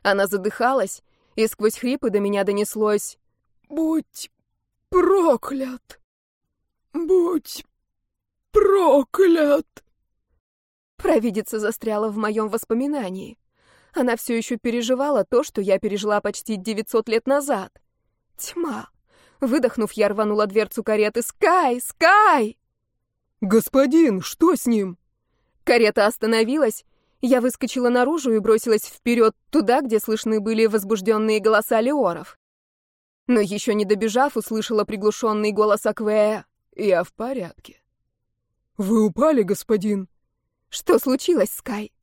Она задыхалась, и сквозь хрипы до меня донеслось «Будь проклят! Будь проклят!» Провидица застряла в моем воспоминании. Она все еще переживала то, что я пережила почти 900 лет назад. Тьма. Выдохнув, я рванула дверцу кареты. «Скай! Скай!» «Господин, что с ним?» Карета остановилась. Я выскочила наружу и бросилась вперед туда, где слышны были возбужденные голоса леоров. Но еще не добежав, услышала приглушенный голос Аквея. «Я в порядке». «Вы упали, господин?» «Что случилось, Скай?»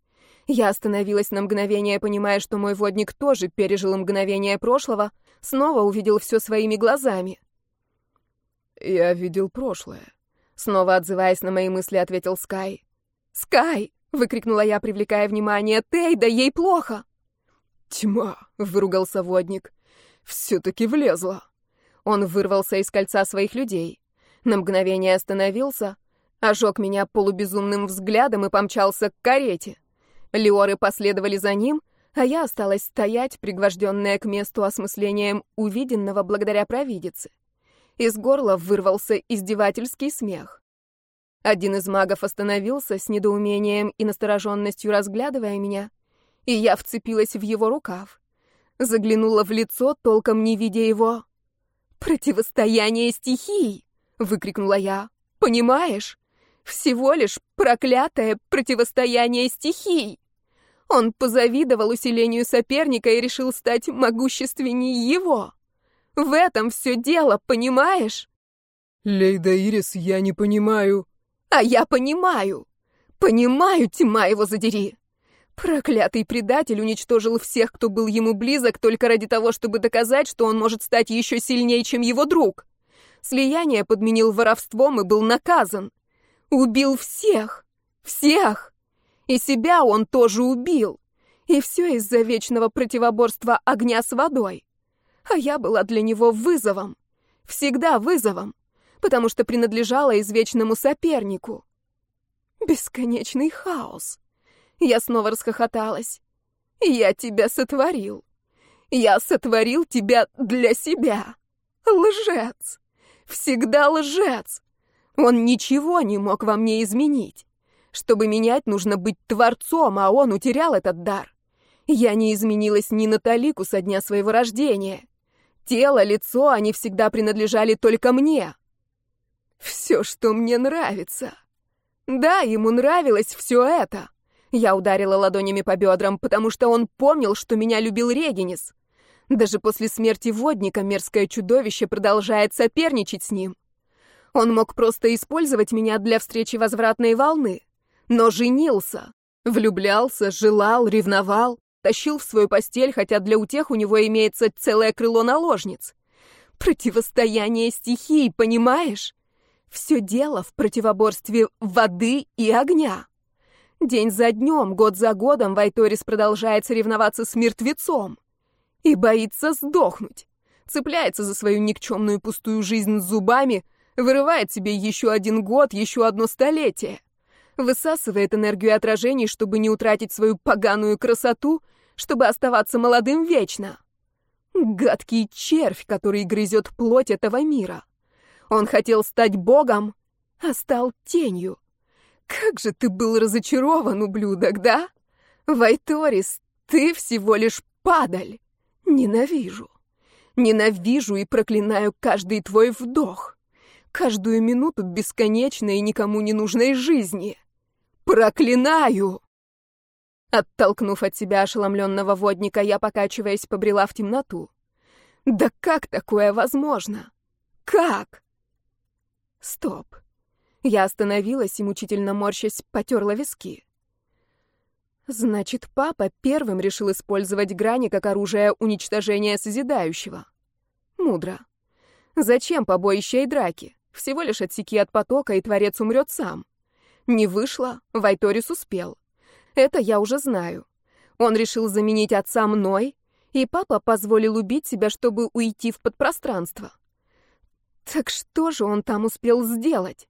Я остановилась на мгновение, понимая, что мой водник тоже пережил мгновение прошлого, снова увидел все своими глазами. «Я видел прошлое», — снова отзываясь на мои мысли, ответил Скай. «Скай!» — выкрикнула я, привлекая внимание. «Тейда, ей плохо!» «Тьма!» — выругался водник. «Все-таки влезла!» Он вырвался из кольца своих людей. На мгновение остановился, ожег меня полубезумным взглядом и помчался к карете. Леоры последовали за ним, а я осталась стоять, пригвожденная к месту осмыслением увиденного благодаря провидице. Из горла вырвался издевательский смех. Один из магов остановился с недоумением и настороженностью разглядывая меня, и я вцепилась в его рукав. Заглянула в лицо, толком не видя его. «Противостояние стихий!» — выкрикнула я. «Понимаешь? Всего лишь проклятое противостояние стихий!» Он позавидовал усилению соперника и решил стать могущественнее его. В этом все дело, понимаешь? Лейда Ирис, я не понимаю. А я понимаю. Понимаю, тьма его задери. Проклятый предатель уничтожил всех, кто был ему близок, только ради того, чтобы доказать, что он может стать еще сильнее, чем его друг. Слияние подменил воровством и был наказан. Убил всех. Всех. И себя он тоже убил. И все из-за вечного противоборства огня с водой. А я была для него вызовом. Всегда вызовом потому что принадлежала извечному сопернику. Бесконечный хаос. Я снова расхохоталась. Я тебя сотворил. Я сотворил тебя для себя. Лжец. Всегда лжец. Он ничего не мог во мне изменить. Чтобы менять, нужно быть творцом, а он утерял этот дар. Я не изменилась ни на талику со дня своего рождения. Тело, лицо, они всегда принадлежали только мне. Все, что мне нравится. Да, ему нравилось все это. Я ударила ладонями по бедрам, потому что он помнил, что меня любил Регинис. Даже после смерти водника мерзкое чудовище продолжает соперничать с ним. Он мог просто использовать меня для встречи возвратной волны. Но женился. Влюблялся, желал, ревновал, тащил в свою постель, хотя для утех у него имеется целое крыло наложниц. Противостояние стихий, понимаешь? Все дело в противоборстве воды и огня. День за днем, год за годом Вайторис продолжает соревноваться с мертвецом. И боится сдохнуть. Цепляется за свою никчемную пустую жизнь зубами, вырывает себе еще один год, еще одно столетие. Высасывает энергию отражений, чтобы не утратить свою поганую красоту, чтобы оставаться молодым вечно. Гадкий червь, который грызет плоть этого мира. Он хотел стать богом, а стал тенью. Как же ты был разочарован, ублюдок, да? Вайторис, ты всего лишь падаль. Ненавижу. Ненавижу и проклинаю каждый твой вдох. Каждую минуту бесконечной и никому не нужной жизни. Проклинаю! Оттолкнув от себя ошеломленного водника, я, покачиваясь, побрела в темноту. Да как такое возможно? Как? Стоп. Я остановилась и, мучительно морщась, потерла виски. Значит, папа первым решил использовать грани как оружие уничтожения созидающего. Мудро. Зачем побоища и драки? Всего лишь отсеки от потока, и творец умрет сам. Не вышло, Вайторис успел. Это я уже знаю. Он решил заменить отца мной, и папа позволил убить себя, чтобы уйти в подпространство. Так что же он там успел сделать?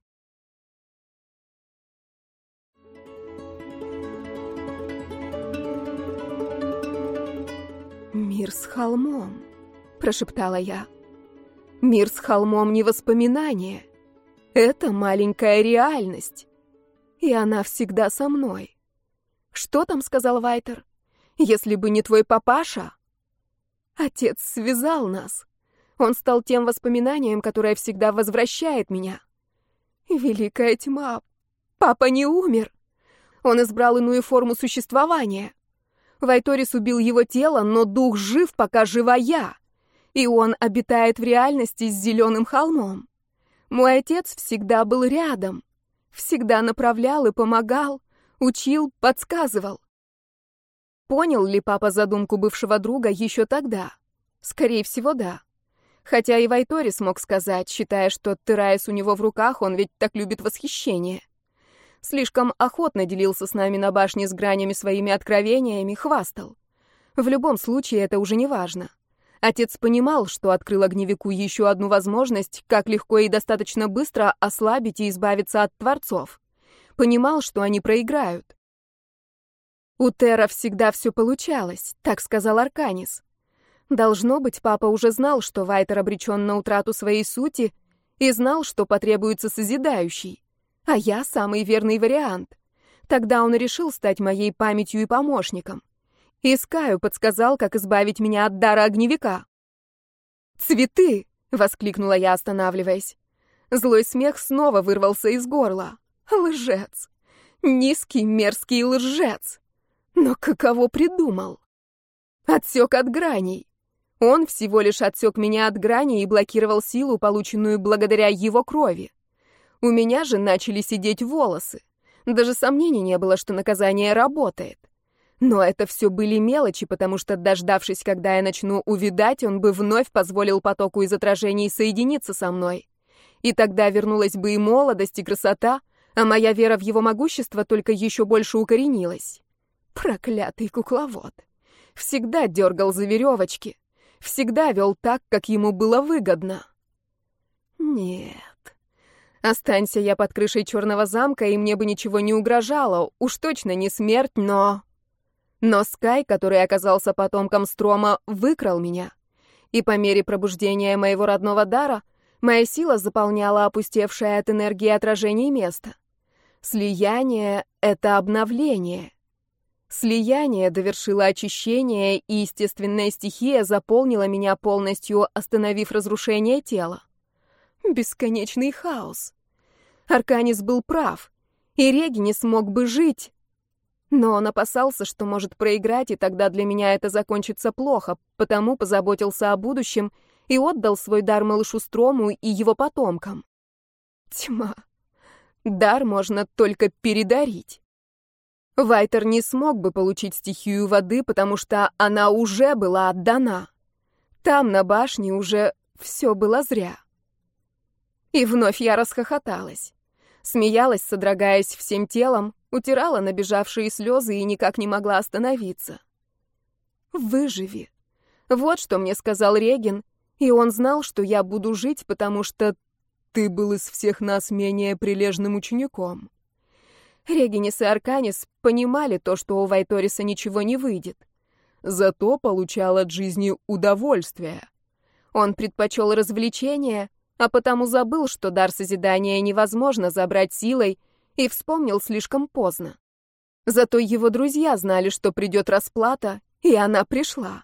«Мир с холмом», — прошептала я. «Мир с холмом не воспоминание. Это маленькая реальность. И она всегда со мной. Что там сказал Вайтер? Если бы не твой папаша...» Отец связал нас. Он стал тем воспоминанием, которое всегда возвращает меня. Великая тьма. Папа не умер. Он избрал иную форму существования. Вайторис убил его тело, но дух жив, пока жива я. И он обитает в реальности с зеленым холмом. Мой отец всегда был рядом. Всегда направлял и помогал, учил, подсказывал. Понял ли папа задумку бывшего друга еще тогда? Скорее всего, да. Хотя и Вайторис мог сказать, считая, что Терайс у него в руках, он ведь так любит восхищение. Слишком охотно делился с нами на башне с гранями своими откровениями, хвастал. В любом случае, это уже не важно. Отец понимал, что открыл огневику еще одну возможность, как легко и достаточно быстро ослабить и избавиться от творцов. Понимал, что они проиграют. У Тера всегда все получалось, так сказал Арканис. Должно быть, папа уже знал, что Вайтер обречен на утрату своей сути, и знал, что потребуется созидающий. А я самый верный вариант. Тогда он решил стать моей памятью и помощником. Искаю подсказал, как избавить меня от дара огневика. «Цветы!» — воскликнула я, останавливаясь. Злой смех снова вырвался из горла. Лжец! Низкий, мерзкий лжец! Но каково придумал? Отсек от граней. Он всего лишь отсек меня от грани и блокировал силу, полученную благодаря его крови. У меня же начали сидеть волосы. Даже сомнений не было, что наказание работает. Но это все были мелочи, потому что, дождавшись, когда я начну увидать, он бы вновь позволил потоку из отражений соединиться со мной. И тогда вернулась бы и молодость, и красота, а моя вера в его могущество только еще больше укоренилась. Проклятый кукловод. Всегда дергал за веревочки. Всегда вел так, как ему было выгодно. Нет. Останься я под крышей черного замка, и мне бы ничего не угрожало, уж точно не смерть, но... Но Скай, который оказался потомком Строма, выкрал меня. И по мере пробуждения моего родного дара, моя сила заполняла опустевшее от энергии отражений место. Слияние — это обновление. Слияние довершило очищение, и естественная стихия заполнила меня полностью, остановив разрушение тела. Бесконечный хаос. Арканис был прав, и Реги не смог бы жить. Но он опасался, что может проиграть, и тогда для меня это закончится плохо, потому позаботился о будущем и отдал свой дар малышу Строму и его потомкам. Тьма. Дар можно только передарить. Вайтер не смог бы получить стихию воды, потому что она уже была отдана. Там, на башне, уже все было зря. И вновь я расхохоталась. Смеялась, содрогаясь всем телом, утирала набежавшие слезы и никак не могла остановиться. «Выживи». Вот что мне сказал Реген, и он знал, что я буду жить, потому что ты был из всех нас менее прилежным учеником. Регинис и Арканис понимали то, что у Вайториса ничего не выйдет. Зато получал от жизни удовольствие. Он предпочел развлечения — а потому забыл, что дар созидания невозможно забрать силой, и вспомнил слишком поздно. Зато его друзья знали, что придет расплата, и она пришла.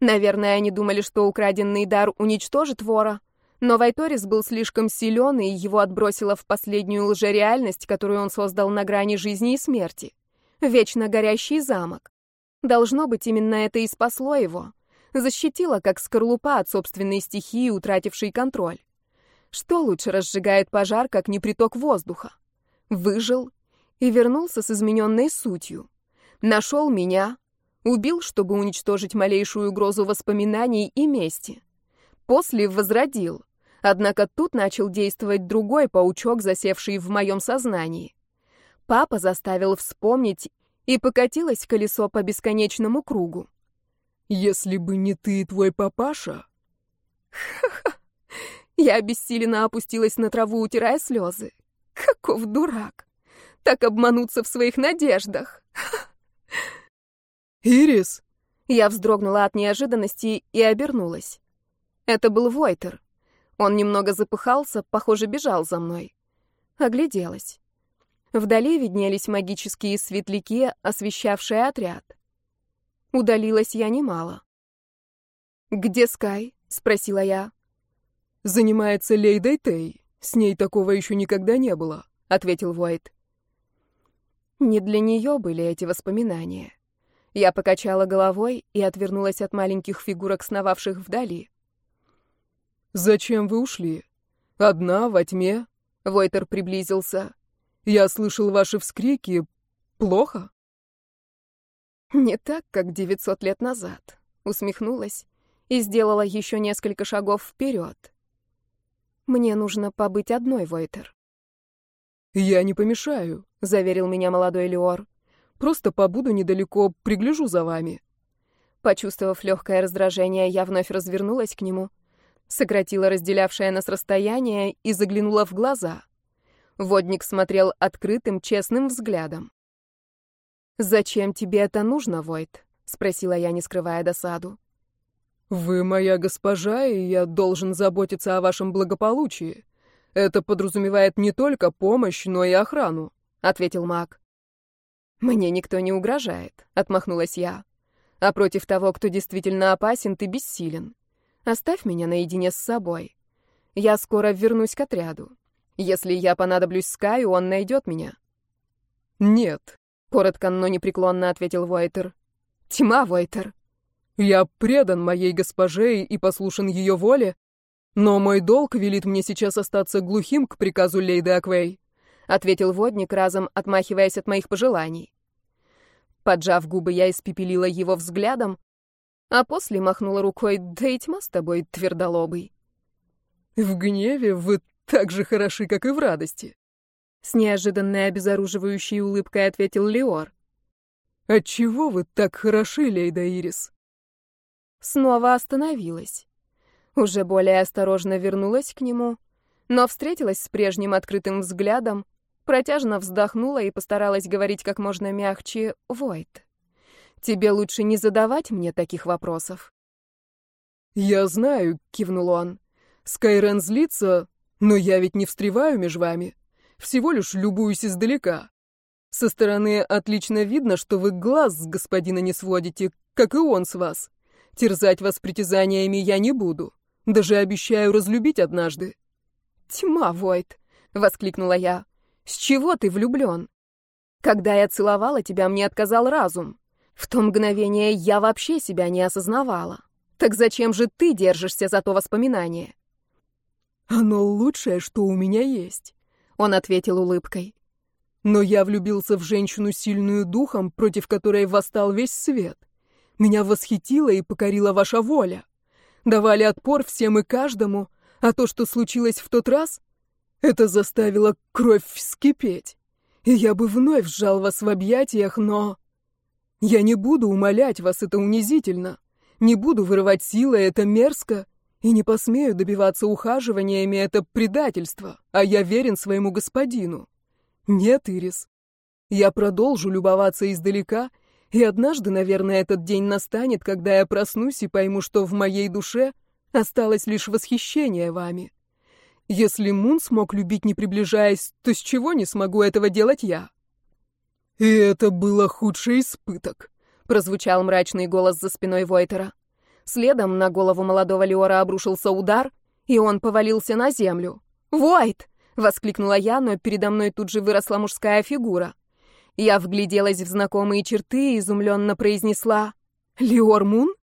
Наверное, они думали, что украденный дар уничтожит вора, но Вайторис был слишком силен, и его отбросило в последнюю лжереальность, которую он создал на грани жизни и смерти. Вечно горящий замок. Должно быть, именно это и спасло его. Защитило, как скорлупа от собственной стихии, утратившей контроль. Что лучше разжигает пожар, как не приток воздуха? Выжил и вернулся с измененной сутью. Нашел меня, убил, чтобы уничтожить малейшую угрозу воспоминаний и мести. После возродил. Однако тут начал действовать другой паучок, засевший в моем сознании. Папа заставил вспомнить, и покатилось колесо по бесконечному кругу. «Если бы не ты и твой папаша...» Ха-ха! Я обессиленно опустилась на траву, утирая слезы. Каков дурак! Так обмануться в своих надеждах! «Ирис!» Я вздрогнула от неожиданности и обернулась. Это был Войтер. Он немного запыхался, похоже, бежал за мной. Огляделась. Вдали виднелись магические светляки, освещавшие отряд. Удалилась я немало. «Где Скай?» — спросила я. «Занимается Лейдой Тей. С ней такого еще никогда не было», — ответил Войт. Не для нее были эти воспоминания. Я покачала головой и отвернулась от маленьких фигурок, сновавших вдали. «Зачем вы ушли? Одна, во тьме?» Войтер приблизился. «Я слышал ваши вскрики. Плохо?» «Не так, как девятьсот лет назад», — усмехнулась и сделала еще несколько шагов вперед. «Мне нужно побыть одной, Войтер». «Я не помешаю», — заверил меня молодой Леор. «Просто побуду недалеко, пригляжу за вами». Почувствовав легкое раздражение, я вновь развернулась к нему — сократила разделявшее нас расстояние и заглянула в глаза. Водник смотрел открытым, честным взглядом. «Зачем тебе это нужно, Войт?» — спросила я, не скрывая досаду. «Вы моя госпожа, и я должен заботиться о вашем благополучии. Это подразумевает не только помощь, но и охрану», — ответил маг. «Мне никто не угрожает», — отмахнулась я. «А против того, кто действительно опасен, ты бессилен. Оставь меня наедине с собой. Я скоро вернусь к отряду. Если я понадоблюсь Скаю, он найдет меня». «Нет», — коротко, но непреклонно ответил Войтер. «Тьма, Войтер». «Я предан моей госпоже и послушен ее воле, но мой долг велит мне сейчас остаться глухим к приказу лейды Аквей», — ответил водник, разом отмахиваясь от моих пожеланий. Поджав губы, я испепелила его взглядом, а после махнула рукой, да и тьма с тобой, твердолобый. В гневе вы так же хороши, как и в радости. С неожиданной обезоруживающей улыбкой ответил Леор. Отчего вы так хороши, Лейда Ирис? Снова остановилась. Уже более осторожно вернулась к нему, но встретилась с прежним открытым взглядом, протяжно вздохнула и постаралась говорить как можно мягче «Войт». Тебе лучше не задавать мне таких вопросов. Я знаю, кивнул он. Скайрен злится, но я ведь не встреваю между вами. Всего лишь любуюсь издалека. Со стороны отлично видно, что вы глаз с господина не сводите, как и он с вас. Терзать вас притязаниями я не буду. Даже обещаю разлюбить однажды. «Тьма, Войт!» — воскликнула я. «С чего ты влюблен? Когда я целовала тебя, мне отказал разум. В то мгновение я вообще себя не осознавала. Так зачем же ты держишься за то воспоминание? Оно лучшее, что у меня есть, он ответил улыбкой. Но я влюбился в женщину сильную духом, против которой восстал весь свет. Меня восхитила и покорила ваша воля. Давали отпор всем и каждому, а то, что случилось в тот раз, это заставило кровь вскипеть. И я бы вновь сжал вас в объятиях, но... Я не буду умолять вас, это унизительно. Не буду вырывать силы, это мерзко. И не посмею добиваться ухаживаниями, это предательство. А я верен своему господину. Нет, Ирис. Я продолжу любоваться издалека, и однажды, наверное, этот день настанет, когда я проснусь и пойму, что в моей душе осталось лишь восхищение вами. Если Мун смог любить, не приближаясь, то с чего не смогу этого делать я? «И это было худший испыток», — прозвучал мрачный голос за спиной Войтера. Следом на голову молодого Леора обрушился удар, и он повалился на землю. «Войт!» — воскликнула я, но передо мной тут же выросла мужская фигура. Я вгляделась в знакомые черты и изумленно произнесла «Леор Мун?»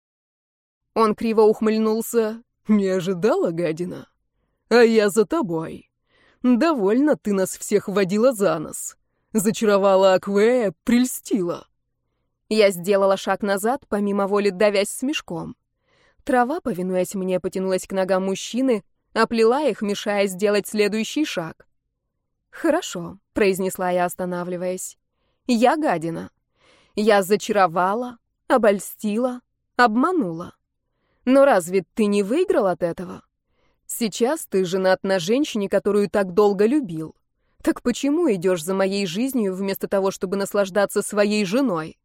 Он криво ухмыльнулся. «Не ожидала, гадина? А я за тобой. Довольно ты нас всех водила за нос. Зачаровала Аквея, прельстила. Я сделала шаг назад, помимо воли давясь смешком. Трава, повинуясь мне, потянулась к ногам мужчины, оплела их, мешая сделать следующий шаг. «Хорошо», — произнесла я, останавливаясь. «Я гадина. Я зачаровала, обольстила, обманула. Но разве ты не выиграл от этого? Сейчас ты женат на женщине, которую так долго любил. Так почему идешь за моей жизнью вместо того, чтобы наслаждаться своей женой?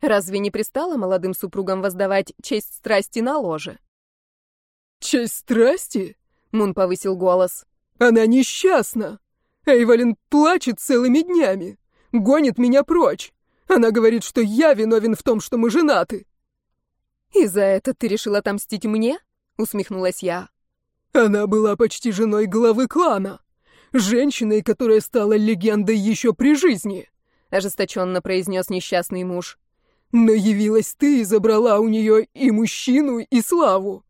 Разве не пристало молодым супругам воздавать честь страсти на ложе? «Честь страсти?» — Мун повысил голос. «Она несчастна. Эйволин плачет целыми днями, гонит меня прочь. Она говорит, что я виновен в том, что мы женаты». «И за это ты решил отомстить мне?» — усмехнулась я. «Она была почти женой главы клана женщиной, которая стала легендой еще при жизни», — ожесточенно произнес несчастный муж. «Но явилась ты и забрала у нее и мужчину, и славу».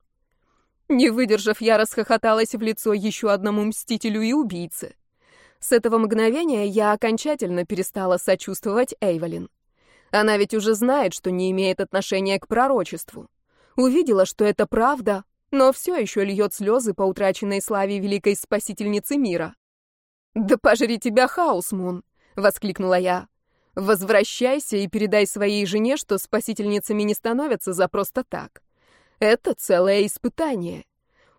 Не выдержав, я расхохоталась в лицо еще одному мстителю и убийце. С этого мгновения я окончательно перестала сочувствовать Эйволин. Она ведь уже знает, что не имеет отношения к пророчеству. Увидела, что это правда, но все еще льет слезы по утраченной славе великой спасительницы мира. «Да пожри тебя, Хаусмун!» — воскликнула я. «Возвращайся и передай своей жене, что спасительницами не становятся за просто так. Это целое испытание.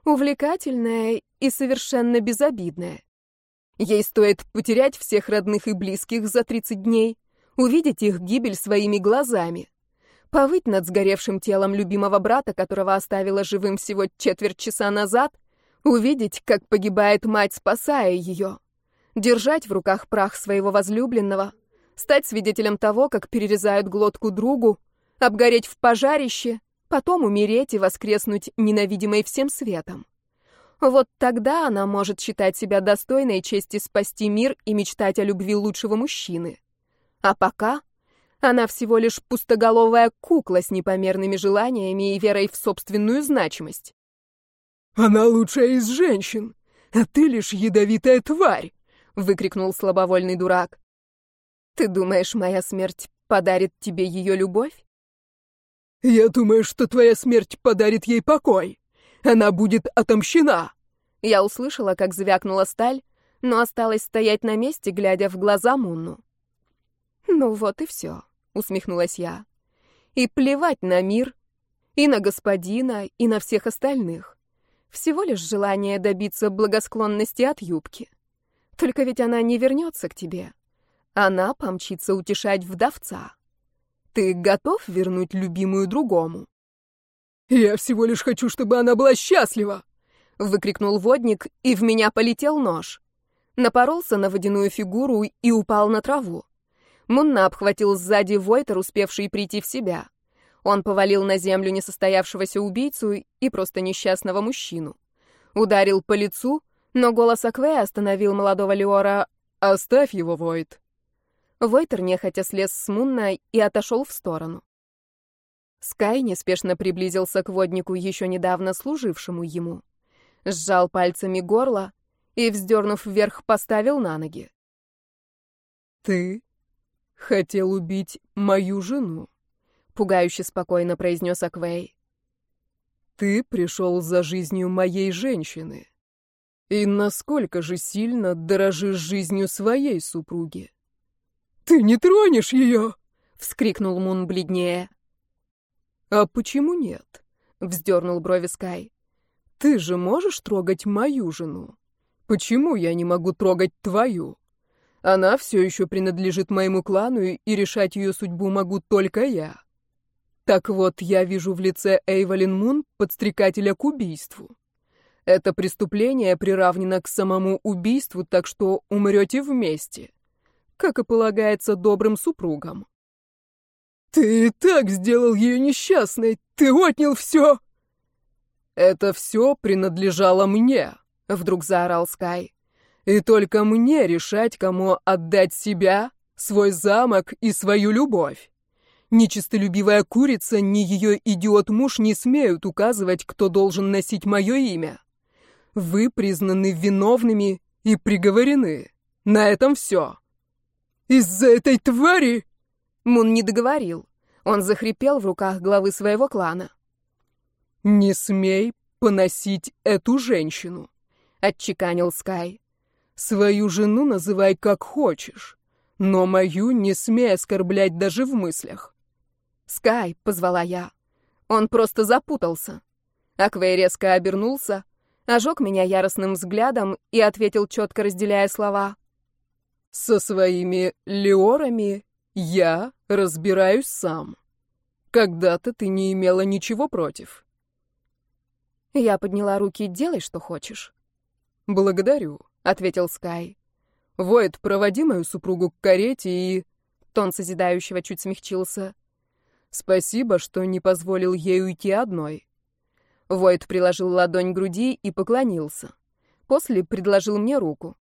Увлекательное и совершенно безобидное. Ей стоит потерять всех родных и близких за 30 дней, увидеть их гибель своими глазами, повыть над сгоревшим телом любимого брата, которого оставила живым всего четверть часа назад, увидеть, как погибает мать, спасая ее, держать в руках прах своего возлюбленного, стать свидетелем того, как перерезают глотку другу, обгореть в пожарище, потом умереть и воскреснуть ненавидимой всем светом. Вот тогда она может считать себя достойной чести спасти мир и мечтать о любви лучшего мужчины. А пока она всего лишь пустоголовая кукла с непомерными желаниями и верой в собственную значимость. «Она лучшая из женщин, а ты лишь ядовитая тварь!» — выкрикнул слабовольный дурак. «Ты думаешь, моя смерть подарит тебе ее любовь?» «Я думаю, что твоя смерть подарит ей покой. Она будет отомщена!» Я услышала, как звякнула сталь, но осталась стоять на месте, глядя в глаза Мунну. «Ну вот и все», — усмехнулась я. «И плевать на мир, и на господина, и на всех остальных. Всего лишь желание добиться благосклонности от юбки». Только ведь она не вернется к тебе. Она помчится утешать вдовца. Ты готов вернуть любимую другому? «Я всего лишь хочу, чтобы она была счастлива!» — выкрикнул водник, и в меня полетел нож. Напоролся на водяную фигуру и упал на траву. Мунна обхватил сзади Войтер, успевший прийти в себя. Он повалил на землю несостоявшегося убийцу и просто несчастного мужчину. Ударил по лицу — но голос Аквея остановил молодого Леора. «Оставь его, Войт». Войтер нехотя слез с Мунна и отошел в сторону. Скай неспешно приблизился к воднику, еще недавно служившему ему. Сжал пальцами горло и, вздернув вверх, поставил на ноги. «Ты хотел убить мою жену», — пугающе спокойно произнес Аквей. «Ты пришел за жизнью моей женщины. И насколько же сильно дорожишь жизнью своей супруги? «Ты не тронешь ее!» — вскрикнул Мун бледнее. «А почему нет?» — вздернул брови Скай. «Ты же можешь трогать мою жену? Почему я не могу трогать твою? Она все еще принадлежит моему клану, и решать ее судьбу могу только я. Так вот, я вижу в лице Эйволин Мун подстрекателя к убийству. Это преступление приравнено к самому убийству, так что умрете вместе, как и полагается добрым супругам. «Ты и так сделал ее несчастной! Ты отнял все!» «Это все принадлежало мне», — вдруг заорал Скай. «И только мне решать, кому отдать себя, свой замок и свою любовь. Нечистолюбивая курица, ни ее идиот-муж не смеют указывать, кто должен носить мое имя. Вы признаны виновными и приговорены. На этом все. Из-за этой твари...» Мун не договорил. Он захрипел в руках главы своего клана. «Не смей поносить эту женщину», — отчеканил Скай. «Свою жену называй как хочешь, но мою не смей оскорблять даже в мыслях». «Скай», — позвала я. Он просто запутался. Аквей резко обернулся, ожег меня яростным взглядом и ответил, четко разделяя слова. «Со своими леорами я разбираюсь сам. Когда-то ты не имела ничего против». Я подняла руки, делай, что хочешь. «Благодарю», — ответил Скай. «Войд, проводи мою супругу к карете и...» Тон созидающего чуть смягчился. «Спасибо, что не позволил ей уйти одной». Войд приложил ладонь к груди и поклонился. После предложил мне руку.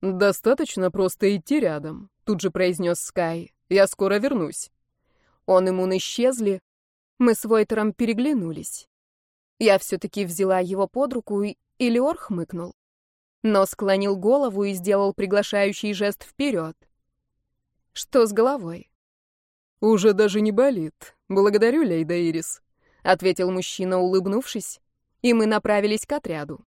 «Достаточно просто идти рядом», — тут же произнес Скай. «Я скоро вернусь». Он и Мун исчезли. Мы с Войтером переглянулись. Я все-таки взяла его под руку, и Леор хмыкнул. Но склонил голову и сделал приглашающий жест вперед. Что с головой? «Уже даже не болит. Благодарю, Лейда Ирис», — ответил мужчина, улыбнувшись, и мы направились к отряду.